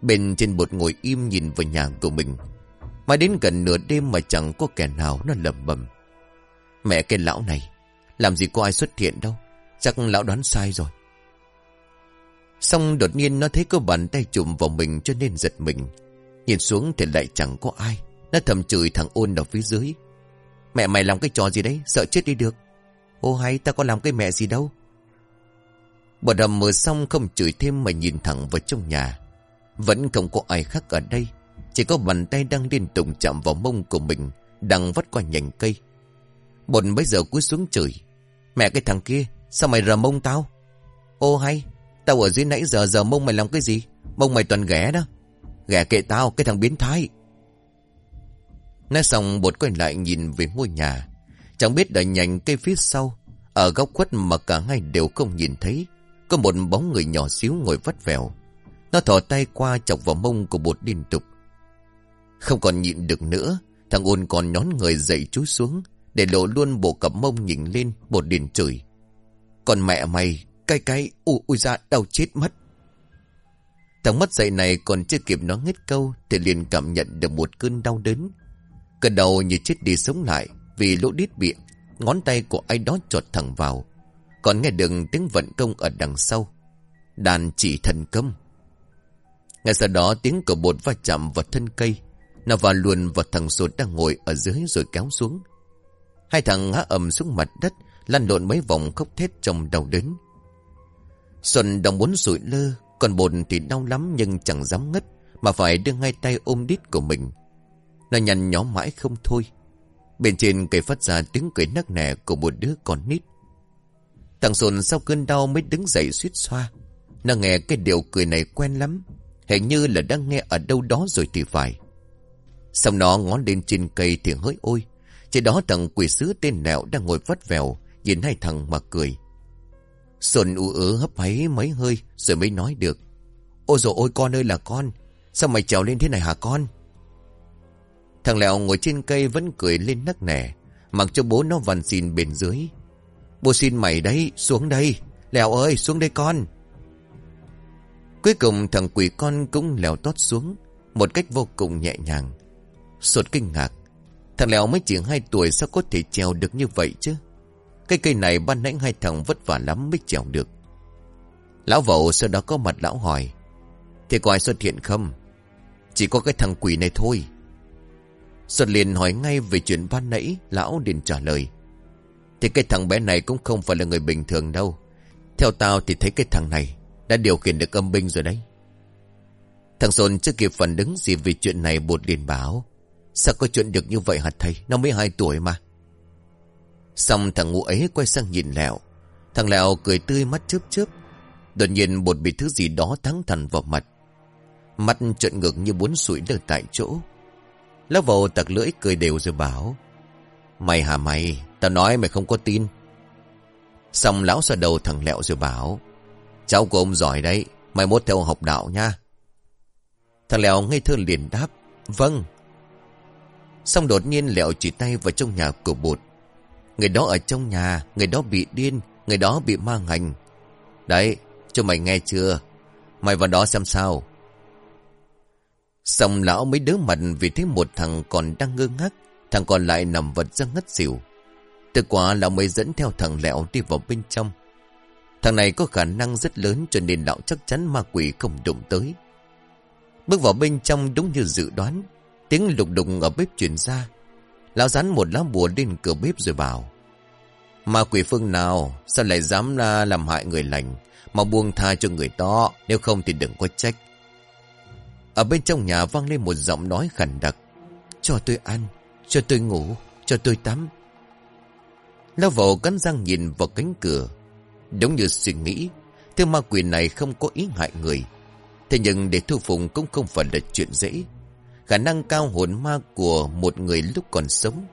Bên trên bột ngồi im nhìn vào nhà của mình. Mà đến gần nửa đêm mà chẳng có kẻ nào nó lầm bầm. Mẹ cái lão này, làm gì có ai xuất hiện đâu. Chắc lão đoán sai rồi. Xong đột nhiên nó thấy có bàn tay chụm vào mình cho nên giật mình. Nhìn xuống thì lại chẳng có ai. Nó thầm chửi thằng ôn ở phía dưới. Mẹ mày làm cái trò gì đấy, sợ chết đi được. Ô hay, ta có làm cái mẹ gì đâu. Bà đầm mở xong không chửi thêm mà nhìn thẳng vào trong nhà. Vẫn không có ai khác ở đây. Chỉ có bàn tay đang liên tục chạm vào mông của mình, đang vắt qua nhành cây. Bột bây giờ cúi xuống chửi. Mẹ cái thằng kia, sao mày rờ mông tao? Ô hay, Tao ở dưới nãy giờ giờ mông mày làm cái gì Mông mày toàn ghẻ đó Ghẻ kệ tao cái thằng biến thái Nói xong bột quay lại nhìn về ngôi nhà Chẳng biết đợi nhành cây phía sau Ở góc khuất mà cả hai đều không nhìn thấy Có một bóng người nhỏ xíu ngồi vắt vẻo nó thò tay qua chọc vào mông của bột liên tục. Không còn nhịn được nữa, Thằng ôn còn nhón người dậy chú xuống, Để lộ luôn bộ cặp mông nhìn lên, Bột điền chửi. Còn mẹ mày, Cái cái u ui ra đau chết mất. Thằng mất dậy này còn chưa kịp nói hết câu Thì liền cảm nhận được một cơn đau đớn. Cơn đầu như chết đi sống lại Vì lỗ đít bị ngón tay của ai đó chọt thẳng vào. Còn nghe được tiếng vận công ở đằng sau. Đàn chỉ thần công ngay sau đó tiếng của bột va chạm vào thân cây. Nó va luồn vào thằng sột đang ngồi ở dưới rồi kéo xuống. Hai thằng ngã ầm xuống mặt đất, Lăn lộn mấy vòng khóc thét trong đau đớn. Xuân đang muốn sụi lơ, Còn bồn thì đau lắm nhưng chẳng dám ngất, Mà phải đưa ngay tay ôm đít của mình. Nó nhăn nhó mãi không thôi. Bên trên cây phát ra tiếng cười nắc nẻ của một đứa con nít. Thằng sồn sau cơn đau mới đứng dậy suýt xoa. Nó nghe cái điều cười này quen lắm. Hình như là đang nghe ở đâu đó rồi thì phải. Xong nó ngón lên trên cây thì hỡi ôi, Trên đó thằng quỷ sứ tên nẹo đang ngồi vắt vèo, Nhìn hai thằng mà cười. Xuân ú ớ hấp háy mấy hơi Rồi mới nói được. Ôi dồi ôi, con ơi là con, Sao mày trèo lên thế này hả con? Thằng Lẹo ngồi trên cây vẫn cười lên nắc nẻ, Mặc cho bố nó vằn xin bên dưới. Bố xin mày đấy, xuống đây. Lẹo ơi, xuống đây con. Cuối cùng thằng quỷ con cũng lèo tót xuống, Một cách vô cùng nhẹ nhàng. Sột kinh ngạc, Thằng Lèo mới chỉ 2 tuổi sao có thể trèo được như vậy chứ? Cây cây này ban nãy hai thằng vất vả lắm mới trèo được. Lão vậu sau đó có mặt lão hỏi, Thì có ai xuất hiện không? Chỉ có cái thằng quỷ này thôi. Sột liền hỏi ngay về chuyện ban nãy Lão liền trả lời. Thì cái thằng bé này cũng không phải là người bình thường đâu. Theo tao thì thấy cái thằng này đã điều khiển được âm binh rồi đấy. Thằng Sồn chưa kịp phản ứng gì vì chuyện này bột liền báo Sao có chuyện được như vậy hả thầy? Nó mới hai tuổi mà. Xong thằng ngũ ấy quay sang nhìn Lẹo. Thằng Lẹo cười tươi mắt chớp chớp. Đột nhiên bột bị thứ gì đó thắng thẳng vào mặt. Mắt trợn ngược như muốn sủi lơ tại chỗ. Lão vầu tặc lưỡi cười đều rồi bảo, Mày hả mày? Tao nói mày không có tin. Xong lão xoa đầu thằng Lẹo rồi bảo Cháu của ông giỏi đấy Mày mốt theo học đạo nha. Thằng Lẹo ngây thơ liền đáp Vâng. Xong đột nhiên Lẹo chỉ tay vào trong nhà của bột Người đó ở trong nhà, Người đó bị điên, Người đó bị ma ngành. Đấy, cho mày nghe chưa? Mày vào đó xem sao. Xong lão mới đứa mặt Vì thấy một thằng còn đang ngơ ngác, Thằng còn lại nằm vật ra ngất xỉu. Từ quả lão mới dẫn theo thằng lẹo đi vào bên trong. Thằng này có khả năng rất lớn Cho nên lão chắc chắn ma quỷ không đụng tới. Bước vào bên trong đúng như dự đoán, Tiếng lục đục ở bếp chuyển ra. Lão rắn một lá bùa lên cửa bếp rồi bảo, Ma quỷ phương nào, Sao lại dám là làm hại người lành? Mà buông tha cho người to, Nếu không thì đừng có trách. Ở bên trong nhà vang lên một giọng nói khẳng đặc, Cho tôi ăn, Cho tôi ngủ, Cho tôi tắm. Lão vợ cắn răng nhìn vào cánh cửa. Đúng như suy nghĩ Thứ ma quỷ này không có ý hại người Thế nhưng để thu phục cũng không phải là chuyện dễ khả năng cao hồn ma của một người lúc còn sống.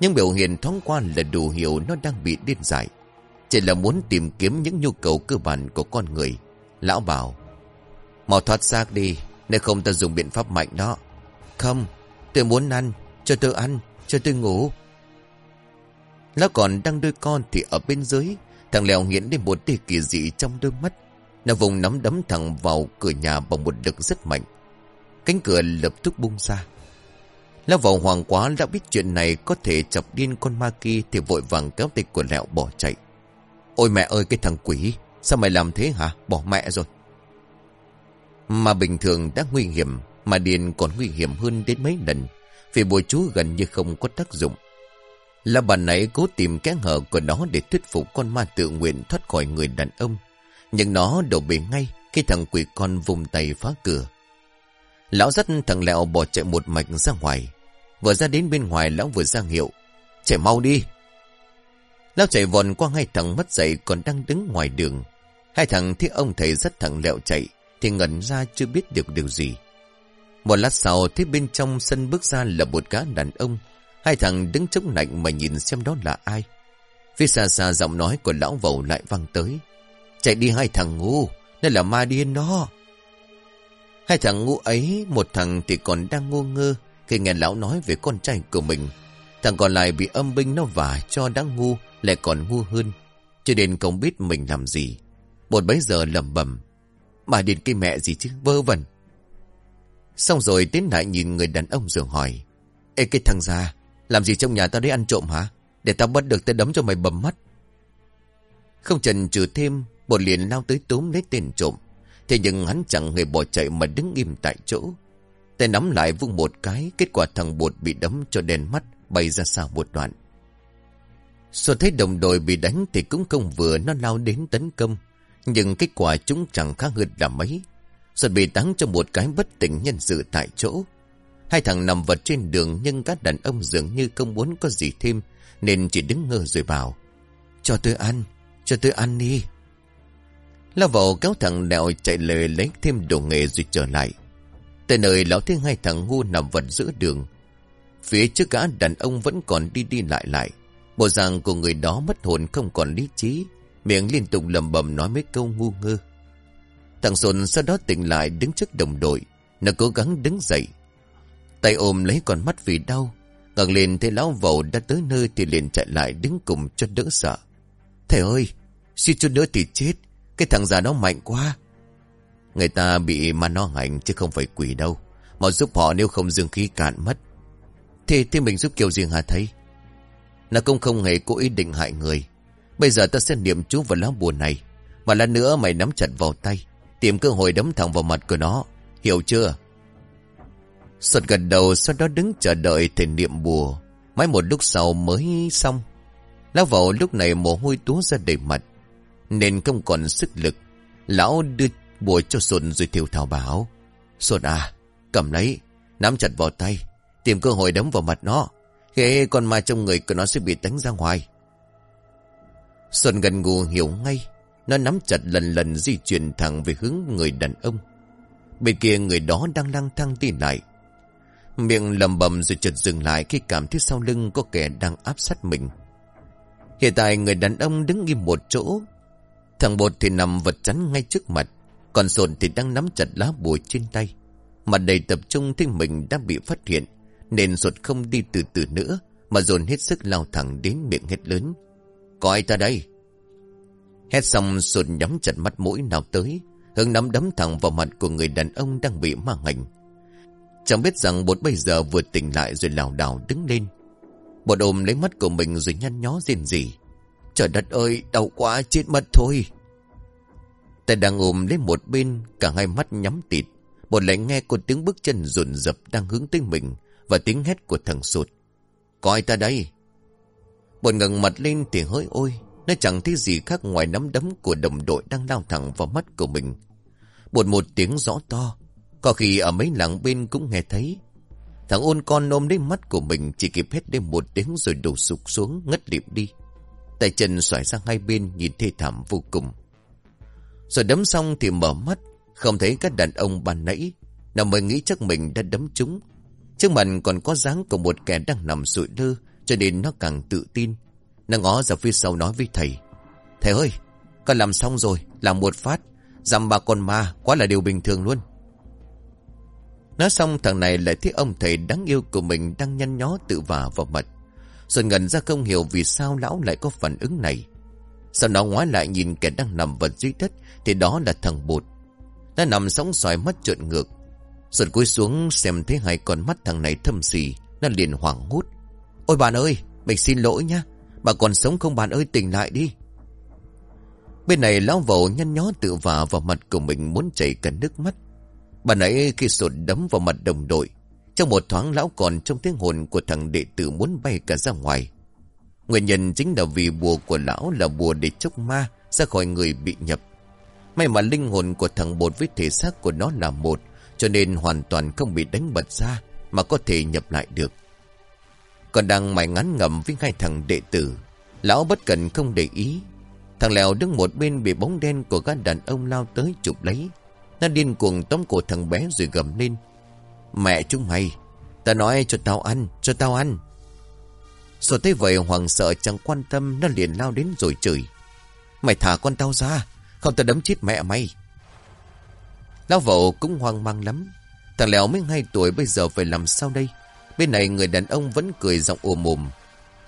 Nhưng biểu hiện thoáng qua là đủ hiểu nó đang bị điên dại. Chỉ là muốn tìm kiếm những nhu cầu cơ bản của con người. Lão bảo, mau thoát xác đi, nếu không ta dùng biện pháp mạnh đó. Không, tôi muốn ăn, cho tôi ăn, cho tôi ngủ. Lão còn đang đôi con thì ở bên dưới, thằng Lèo hiện lên một tia kỳ dị trong đôi mắt. Nó vùng nắm đấm thẳng vào cửa nhà bằng một lực rất mạnh. Cánh cửa lập tức bung ra. Lão vào hoàng quá đã biết chuyện này có thể chọc điên con ma kia thì vội vàng kéo tay của lẹo bỏ chạy. Ôi mẹ ơi cái thằng quỷ, sao mày làm thế hả? Bỏ mẹ rồi. Mà bình thường đã nguy hiểm, mà điên còn nguy hiểm hơn đến mấy lần, vì bùa chú gần như không có tác dụng. Là bà nãy cố tìm kẽ hở của nó để thuyết phục con ma tự nguyện thoát khỏi người đàn ông. Nhưng nó đổ bể ngay khi thằng quỷ con vùng tay phá cửa. Lão dắt thằng Lẹo bỏ chạy một mạch ra ngoài. Vừa ra đến bên ngoài, lão vừa ra hiệu. Chạy mau đi. Lão chạy vòn qua hai thằng mất dậy còn đang đứng ngoài đường. Hai thằng thấy ông thầy dắt thằng Lẹo chạy, thì ngẩn ra chưa biết được điều gì. Một lát sau, thấy bên trong sân bước ra là một gã đàn ông. Hai thằng đứng chống lạnh mà nhìn xem đó là ai. Phía xa xa giọng nói của lão vầu lại vang tới. Chạy đi hai thằng ngu, đây là ma điên đó. Hai thằng ngu ấy, một thằng thì còn đang ngu ngơ khi nghe lão nói về con trai của mình. Thằng còn lại bị âm binh nó vả cho đang ngu, lại còn ngu hơn. Cho nên không biết mình làm gì. Một bấy giờ lầm bầm. Mà điên cái mẹ gì chứ, vơ vẩn. Xong rồi tiến lại nhìn người đàn ông rồi hỏi. Ê cái thằng già, làm gì trong nhà tao đấy ăn trộm hả? Để tao bắt được tao đấm cho mày bầm mắt. Không trần trừ thêm, bột liền lao tới túm lấy tên trộm. Thế nhưng hắn chẳng hề bỏ chạy mà đứng im tại chỗ. Tay nắm lại vung một cái, kết quả thằng bột bị đấm cho đèn mắt, bay ra xa một đoạn. Xuân thấy đồng đội bị đánh thì cũng không vừa nó lao đến tấn công. Nhưng kết quả chúng chẳng khác hơn là mấy. Xuân bị táng cho một cái bất tỉnh nhân sự tại chỗ. Hai thằng nằm vật trên đường nhưng các đàn ông dường như không muốn có gì thêm nên chỉ đứng ngơ rồi bảo. Cho tôi ăn, cho tôi ăn đi. Lao vào kéo thằng đèo chạy lời lấy thêm đồ nghề rồi trở lại. Tại nơi lão thấy hai thằng ngu nằm vật giữa đường. Phía trước cả đàn ông vẫn còn đi đi lại lại. Bộ dạng của người đó mất hồn không còn lý trí. Miệng liên tục lầm bầm nói mấy câu ngu ngơ. Thằng Xuân sau đó tỉnh lại đứng trước đồng đội. Nó cố gắng đứng dậy. Tay ôm lấy con mắt vì đau. ngẩng lên thấy lão vầu đã tới nơi thì liền chạy lại đứng cùng cho đỡ sợ. Thầy ơi, suy chút nữa thì chết. Cái thằng già nó mạnh quá. Người ta bị mà nó hành chứ không phải quỷ đâu. Mà giúp họ nếu không dương khí cạn mất. Thế thì mình giúp kiểu gì hả thầy? Nó cũng không hề cố ý định hại người. Bây giờ ta sẽ niệm chú vào lá bùa này. Và lát nữa mày nắm chặt vào tay. Tìm cơ hội đấm thẳng vào mặt của nó. Hiểu chưa? Sột gật đầu sau đó đứng chờ đợi thầy niệm bùa. Mãi một lúc sau mới xong. Lão vào lúc này mồ hôi túa ra đầy mặt. Nên không còn sức lực. Lão đưa bùa cho sột rồi thiểu thảo bảo. Sột à, cầm lấy, nắm chặt vào tay. Tìm cơ hội đấm vào mặt nó. Khi con ma trong người của nó sẽ bị đánh ra ngoài. Xuân gần ngủ hiểu ngay. Nó nắm chặt lần lần di chuyển thẳng về hướng người đàn ông. Bên kia người đó đang lang thang đi lại. Miệng lầm bầm rồi chợt dừng lại khi cảm thấy sau lưng có kẻ đang áp sát mình. Hiện tại người đàn ông đứng im một chỗ. Thằng bột thì nằm vật chắn ngay trước mặt. Còn sồn thì đang nắm chặt lá bùa trên tay. Mặt đầy tập trung thấy mình đã bị phát hiện. Nên sột không đi từ từ nữa. Mà dồn hết sức lao thẳng đến miệng hét lớn. Có ai ta đây? Hét xong sột nhắm chặt mắt mũi nào tới. Hướng nắm đấm thẳng vào mặt của người đàn ông đang bị ma hành. Chẳng biết rằng bột bây giờ vừa tỉnh lại rồi lảo đảo đứng lên. Bột ôm lấy mắt của mình rồi nhăn nhó rên rỉ. Trời đất ơi, đau quá, chết mất thôi. Tay đang ôm lấy một bên, cả hai mắt nhắm tịt. Bột lại nghe có tiếng bước chân rồn rập đang hướng tới mình và tiếng hét của thằng sụt. Coi ta đây. Bột ngẩng mặt lên thì hơi ôi. Nó chẳng thấy gì khác ngoài nắm đấm của đồng đội đang lao thẳng vào mắt của mình. Bột một tiếng rõ to. Có khi ở mấy làng bên cũng nghe thấy. Thằng ôn con ôm lấy mắt của mình chỉ kịp hết đêm một tiếng rồi đổ sụp xuống ngất liệm đi. Tay chân xoài sang hai bên nhìn thê thảm vô cùng. Rồi đấm xong thì mở mắt, không thấy các đàn ông bàn nãy. Nào mới nghĩ chắc mình đã đấm chúng. Trước mặt còn có dáng của một kẻ đang nằm sụi lơ, cho nên nó càng tự tin. Nó ngó ra phía sau nói với thầy. Thầy ơi, con làm xong rồi, làm một phát. Dằm bà con ma, quá là điều bình thường luôn. Nói xong thằng này lại thấy ông thầy đáng yêu của mình đang nhăn nhó tự vả vào mặt. Rồi ngần ra không hiểu vì sao lão lại có phản ứng này. Sau đó ngoái lại nhìn kẻ đang nằm vật dưới đất thì đó là thằng bột. Nó nằm sóng xoài mắt trợn ngược. Rồi cúi xuống xem thấy hai con mắt thằng này thâm xì. Nó liền hoảng hốt. Ôi bạn ơi, mình xin lỗi nhá. Bà còn sống không bạn ơi tỉnh lại đi. Bên này lão vầu nhăn nhó tự vả vào mặt của mình muốn chảy cả nước mắt. Bà nãy khi sột đấm vào mặt đồng đội. Trong một thoáng lão còn trong tiếng hồn của thằng đệ tử muốn bay cả ra ngoài. Nguyên nhân chính là vì bùa của lão là bùa để chốc ma ra khỏi người bị nhập. May mà linh hồn của thằng bột với thể xác của nó là một, cho nên hoàn toàn không bị đánh bật ra mà có thể nhập lại được. Còn đang mày ngắn ngầm với hai thằng đệ tử, lão bất cần không để ý. Thằng Lèo đứng một bên bị bóng đen của các đàn ông lao tới chụp lấy. Nó điên cuồng tóm cổ thằng bé rồi gầm lên. Mẹ chúng mày, ta nói cho tao ăn, cho tao ăn. Rồi thấy vậy hoàng sợ chẳng quan tâm Nó liền lao đến rồi chửi. Mày thả con tao ra Không tao đấm chết mẹ mày. Lão vậu cũng hoang mang lắm. Thằng Lèo mới hai tuổi bây giờ phải làm sao đây? Bên này người đàn ông vẫn cười giọng ồm mồm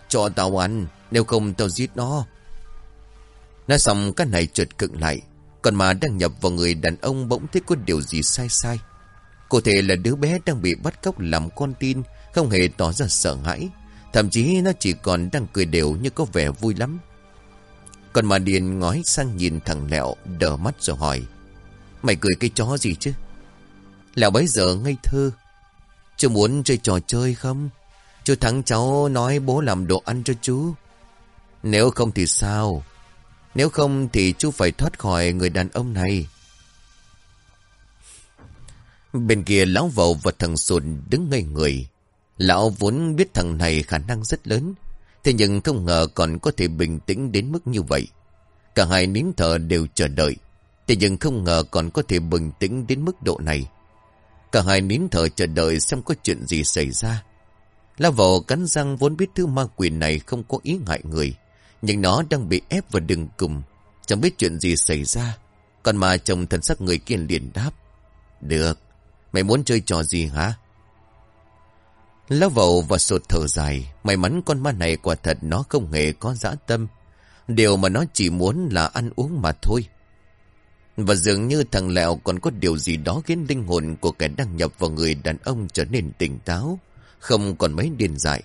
Cho tao ăn Nếu không tao giết nó. Nói xong cái này trượt cựng lại. Còn mà đang nhập vào người đàn ông Bỗng thấy có điều gì sai sai Cụ thể là đứa bé đang bị bắt cóc làm con tin, Không hề tỏ ra sợ hãi Thậm chí nó chỉ còn đang cười đều như có vẻ vui lắm. Còn mà Điền ngói sang nhìn thằng Lẹo đỡ mắt rồi hỏi. Mày cười cái chó gì chứ? Lẹo bấy giờ ngây thơ. Chú muốn chơi trò chơi không? Chú thắng cháu nói bố làm đồ ăn cho chú. Nếu không thì sao? Nếu không thì chú phải thoát khỏi người đàn ông này. Bên kia lão vầu và thằng sùn đứng ngây người. Lão vốn biết thằng này khả năng rất lớn. Thế nhưng không ngờ còn có thể bình tĩnh đến mức như vậy. Cả hai nín thở đều chờ đợi. Thế nhưng không ngờ còn có thể bình tĩnh đến mức độ này. Cả hai nín thở chờ đợi xem có chuyện gì xảy ra. Lão vầu cắn răng vốn biết thứ ma quỷ này không có ý ngại người. Nhưng nó đang bị ép vào đường cùng. Chẳng biết chuyện gì xảy ra. Còn mà chồng thần sắc người kia liền đáp. Được. Mày muốn chơi trò gì hả? Lão vậu và sột thở dài. May mắn con ma này quả thật nó không hề có dã tâm. Điều mà nó chỉ muốn là ăn uống mà thôi. Và dường như thằng Lẹo còn có điều gì đó khiến linh hồn của kẻ đăng nhập vào người đàn ông trở nên tỉnh táo. Không còn mấy điên dại.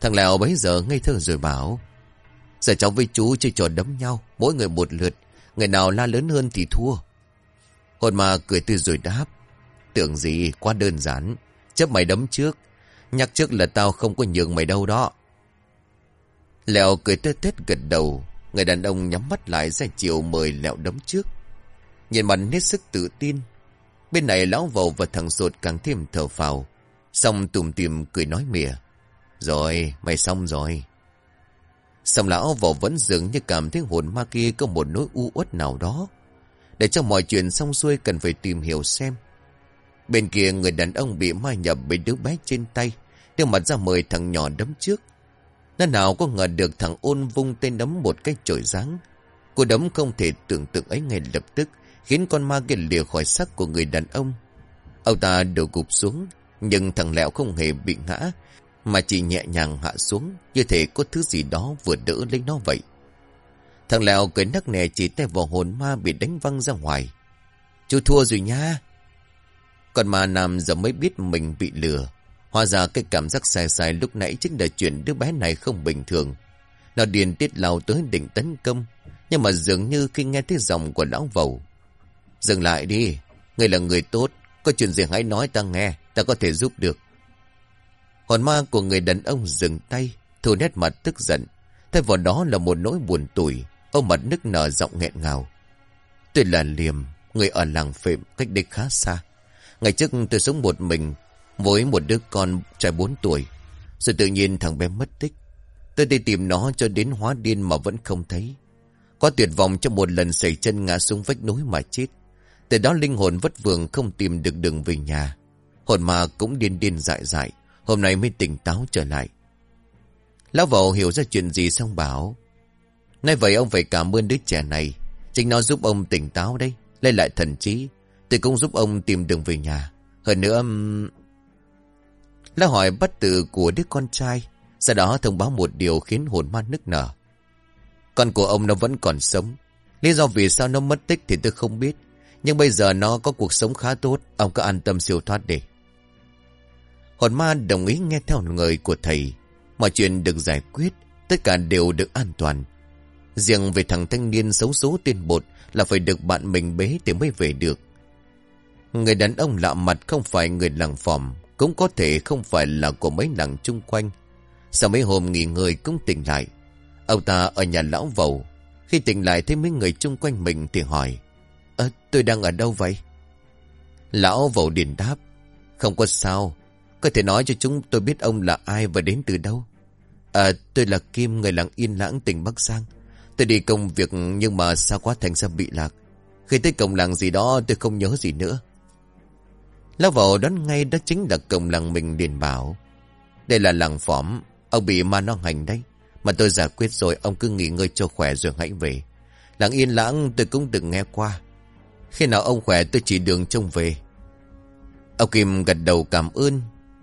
Thằng Lẹo bấy giờ ngây thơ rồi bảo. Giờ cháu với chú chơi trò đấm nhau. Mỗi người một lượt. Người nào la lớn hơn thì thua. Hồn mà cười tươi rồi đáp. Tưởng gì quá đơn giản. Chấp mày đấm trước. Nhắc trước là tao không có nhường mày đâu đó. Lẹo cười tê tết gật đầu. Người đàn ông nhắm mắt lại ra chiều mời Lẹo đấm trước. Nhìn mặt hết sức tự tin. Bên này lão vầu và thằng sột càng thêm thở phào. Xong tùm tìm cười nói mỉa. Rồi, mày xong rồi. Xong lão vỏ vẫn dường như cảm thấy hồn ma kia có một nỗi u uất nào đó. Để cho mọi chuyện xong xuôi cần phải tìm hiểu xem. Bên kia người đàn ông bị ma nhập bị đứa bé trên tay. Đưa mặt ra mời thằng nhỏ đấm trước. Nó nào có ngờ được thằng ôn vung tên đấm một cách trội dáng. Cô đấm không thể tưởng tượng ấy ngay lập tức. Khiến con ma kia lìa khỏi sắc của người đàn ông. Ông ta đổ gục xuống. Nhưng thằng Lẹo không hề bị ngã. Mà chỉ nhẹ nhàng hạ xuống. Như thể có thứ gì đó vừa đỡ lấy nó vậy. Thằng Lèo cười nắc nè chỉ tay vào hồn ma bị đánh văng ra ngoài. Chú thua rồi nha. Còn mà Nam giờ mới biết mình bị lừa. Hóa ra cái cảm giác sai sai lúc nãy chính là chuyện đứa bé này không bình thường. Nó điền tiết lao tới đỉnh tấn công. Nhưng mà dường như khi nghe thấy giọng của lão vầu. Dừng lại đi. Người là người tốt. Có chuyện gì hãy nói ta nghe. Ta có thể giúp được. Hồn ma của người đàn ông dừng tay. Thu nét mặt tức giận. Thay vào đó là một nỗi buồn tủi. Ông mặt nức nở giọng nghẹn ngào. Tôi là Liềm. Người ở làng Phệm cách đây khá xa. Ngày trước tôi sống một mình với một đứa con trai 4 tuổi. Rồi tự nhiên thằng bé mất tích. Tôi đi tìm nó cho đến hóa điên mà vẫn không thấy. Có tuyệt vọng trong một lần xảy chân ngã xuống vách núi mà chết. Từ đó linh hồn vất vưởng không tìm được đường về nhà. Hồn ma cũng điên điên dại dại. Hôm nay mới tỉnh táo trở lại. Lão vào hiểu ra chuyện gì xong bảo. Nay vậy ông phải cảm ơn đứa trẻ này. Chính nó giúp ông tỉnh táo đây. Lấy lại thần trí. Tôi cũng giúp ông tìm đường về nhà. Hơn nữa... Lão hỏi bắt tự của đứa con trai. Sau đó thông báo một điều khiến hồn ma nức nở. Con của ông nó vẫn còn sống. Lý do vì sao nó mất tích thì tôi không biết. Nhưng bây giờ nó có cuộc sống khá tốt. Ông cứ an tâm siêu thoát đi. Hồn ma đồng ý nghe theo người của thầy. Mọi chuyện được giải quyết. Tất cả đều được an toàn. Riêng về thằng thanh niên xấu số tên bột là phải được bạn mình bế thì mới về được. Người đàn ông lạ mặt không phải người làng phòm, cũng có thể không phải là của mấy làng chung quanh. Sau mấy hôm nghỉ ngơi cũng tỉnh lại. Ông ta ở nhà lão vầu. Khi tỉnh lại thấy mấy người chung quanh mình thì hỏi. Ơ, tôi đang ở đâu vậy? Lão vầu điền đáp. Không có sao. Có thể nói cho chúng tôi biết ông là ai và đến từ đâu. À, tôi là Kim, người làng Yên Lãng, tỉnh Bắc Giang. Tôi đi công việc nhưng mà sao quá thành ra bị lạc. Khi tới cổng làng gì đó tôi không nhớ gì nữa. Lão vào đoán ngay đó chính là cổng làng mình điền bảo. Đây là làng phỏm, ông bị ma nó hành đấy. Mà tôi giải quyết rồi, ông cứ nghỉ ngơi cho khỏe rồi hãy về. Làng yên lãng tôi cũng từng nghe qua. Khi nào ông khỏe tôi chỉ đường trông về. Ông Kim gật đầu cảm ơn.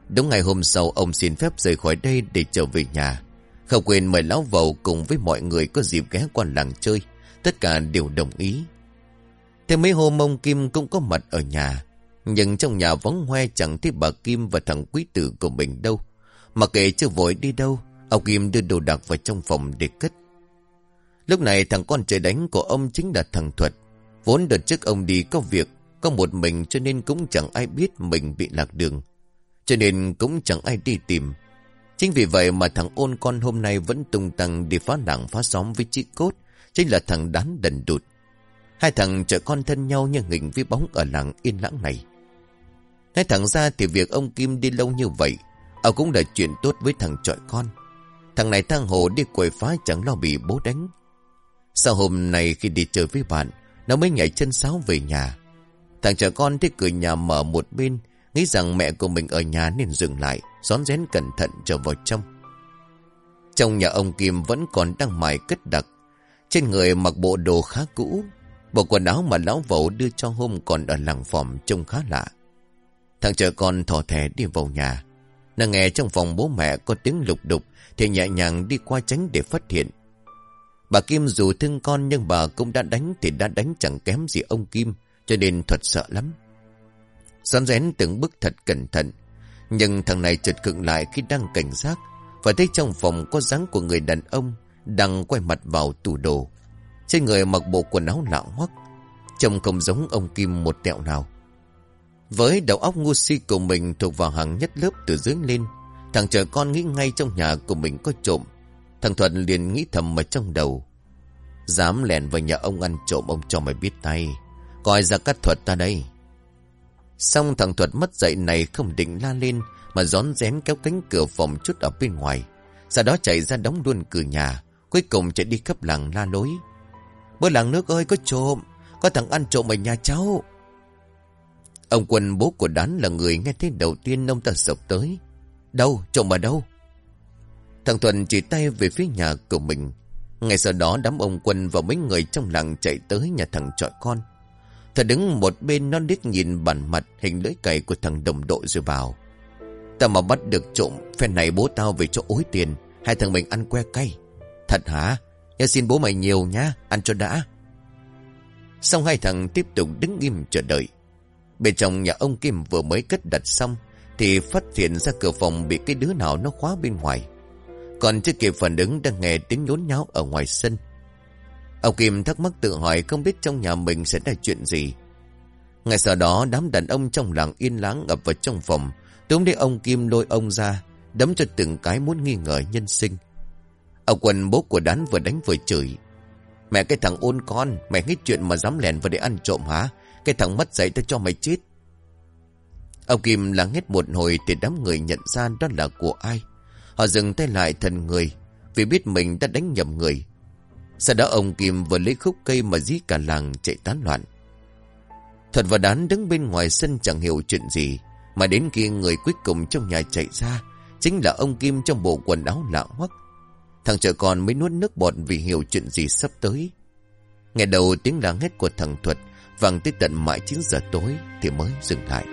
Đúng ngày hôm sau ông xin phép rời khỏi đây để trở về nhà. Không quên mời lão vầu cùng với mọi người có dịp ghé qua làng chơi. Tất cả đều đồng ý. Thêm mấy hôm ông Kim cũng có mặt ở nhà. Nhưng trong nhà vắng hoe chẳng thấy bà Kim và thằng quý tử của mình đâu. Mà kệ chưa vội đi đâu, ông Kim đưa đồ đạc vào trong phòng để cất. Lúc này thằng con trời đánh của ông chính là thằng Thuật. Vốn đợt trước ông đi có việc, có một mình cho nên cũng chẳng ai biết mình bị lạc đường. Cho nên cũng chẳng ai đi tìm. Chính vì vậy mà thằng ôn con hôm nay vẫn tung tăng đi phá làng phá xóm với chị Cốt. Chính là thằng đán đần đụt. Hai thằng chở con thân nhau như hình với bóng ở làng yên lãng này. Nói thẳng ra thì việc ông Kim đi lâu như vậy Ông cũng là chuyện tốt với thằng trọi con Thằng này thang hồ đi quậy phá chẳng lo bị bố đánh Sau hôm nay khi đi chơi với bạn, Nó mới nhảy chân sáo về nhà Thằng trẻ con thấy cửa nhà mở một bên Nghĩ rằng mẹ của mình ở nhà nên dừng lại, Xón rén cẩn thận trở vào trong. Trong nhà ông Kim vẫn còn đang mài cất đặc. Trên người mặc bộ đồ khá cũ, Bộ quần áo mà lão vẩu đưa cho hôm còn ở làng phòng trông khá lạ. Thằng trẻ con thò thẻ đi vào nhà. Nàng nghe trong phòng bố mẹ có tiếng lục đục, Thì nhẹ nhàng đi qua tránh để phát hiện. Bà Kim dù thương con nhưng bà cũng đã đánh Thì đã đánh chẳng kém gì ông Kim, Cho nên thật sợ lắm. Xoắn rén từng bước thật cẩn thận Nhưng thằng này chợt cựng lại khi đang cảnh giác Và thấy trong phòng có dáng của người đàn ông Đang quay mặt vào tủ đồ Trên người mặc bộ quần áo lạ hoắc Trông không giống ông Kim một tẹo nào với đầu óc ngu si của mình thuộc vào hàng nhất lớp từ dưới lên, thằng trẻ con nghĩ ngay trong nhà của mình có trộm. Thằng Thuận liền nghĩ thầm ở trong đầu. Dám lèn vào nhà ông ăn trộm ông cho mày biết tay. Coi ra cắt thuật ta đây. Xong thằng Thuật mất dậy này không định la lên, mà gión rén kéo cánh cửa phòng chút ở bên ngoài. Sau đó chạy ra đóng luôn cửa nhà. Cuối cùng chạy đi khắp làng la lối. Bữa làng nước ơi, có trộm. Có thằng ăn trộm ở nhà cháu. Ông quân bố của đán là người nghe thấy đầu tiên ông ta sộc tới. Đâu? Trộm ở đâu? Thằng Thuần chỉ tay về phía nhà của mình. Ngay sau đó đám ông quân và mấy người trong làng chạy tới nhà thằng trọi con. Thật đứng một bên nó đít nhìn bản mặt hình lưỡi cày của thằng đồng đội rồi vào. Tao mà bắt được trộm, phen này bố tao về chỗ ối tiền. Hai thằng mình ăn que cay. Thật hả? Nhớ xin bố mày nhiều nhá, ăn cho đã. Xong hai thằng tiếp tục đứng im chờ đợi. Bên trong nhà ông Kim vừa mới cất đặt xong Thì phát hiện ra cửa phòng bị cái đứa nào nó khóa bên ngoài Còn chưa kịp phản ứng đang nghe tiếng nhốn nháo ở ngoài sân Ông Kim thắc mắc tự hỏi không biết trong nhà mình sẽ ra chuyện gì Ngay sau đó, đám đàn ông trong làng yên lắng ập vào trong phòng Túm lấy ông Kim lôi ông ra, Đấm cho từng cái muốn nghi ngờ nhân sinh Ông quần bố của đán vừa đánh vừa chửi Mẹ, cái thằng ôn con Mẹ nghĩ chuyện mà dám lèn vào để ăn trộm hả cái thằng mất dạy tao cho mày chết. Ông Kim lắng hết một hồi thì đám người nhận ra đó là của ai. Họ dừng tay lại thần người, vì biết mình đã đánh nhầm người. Sau đó ông Kim vừa lấy khúc cây mà dí cả làng chạy tán loạn. Thật và đán đứng bên ngoài sân chẳng hiểu chuyện gì, mà đến khi người cuối cùng trong nhà chạy ra, chính là ông Kim trong bộ quần áo lạ hoắc. Thằng trẻ con mới nuốt nước bọt vì hiểu chuyện gì sắp tới. Ngày đầu tiếng la hét của thằng Thuật Vàng tới tận mãi 9 giờ tối Thì mới dừng lại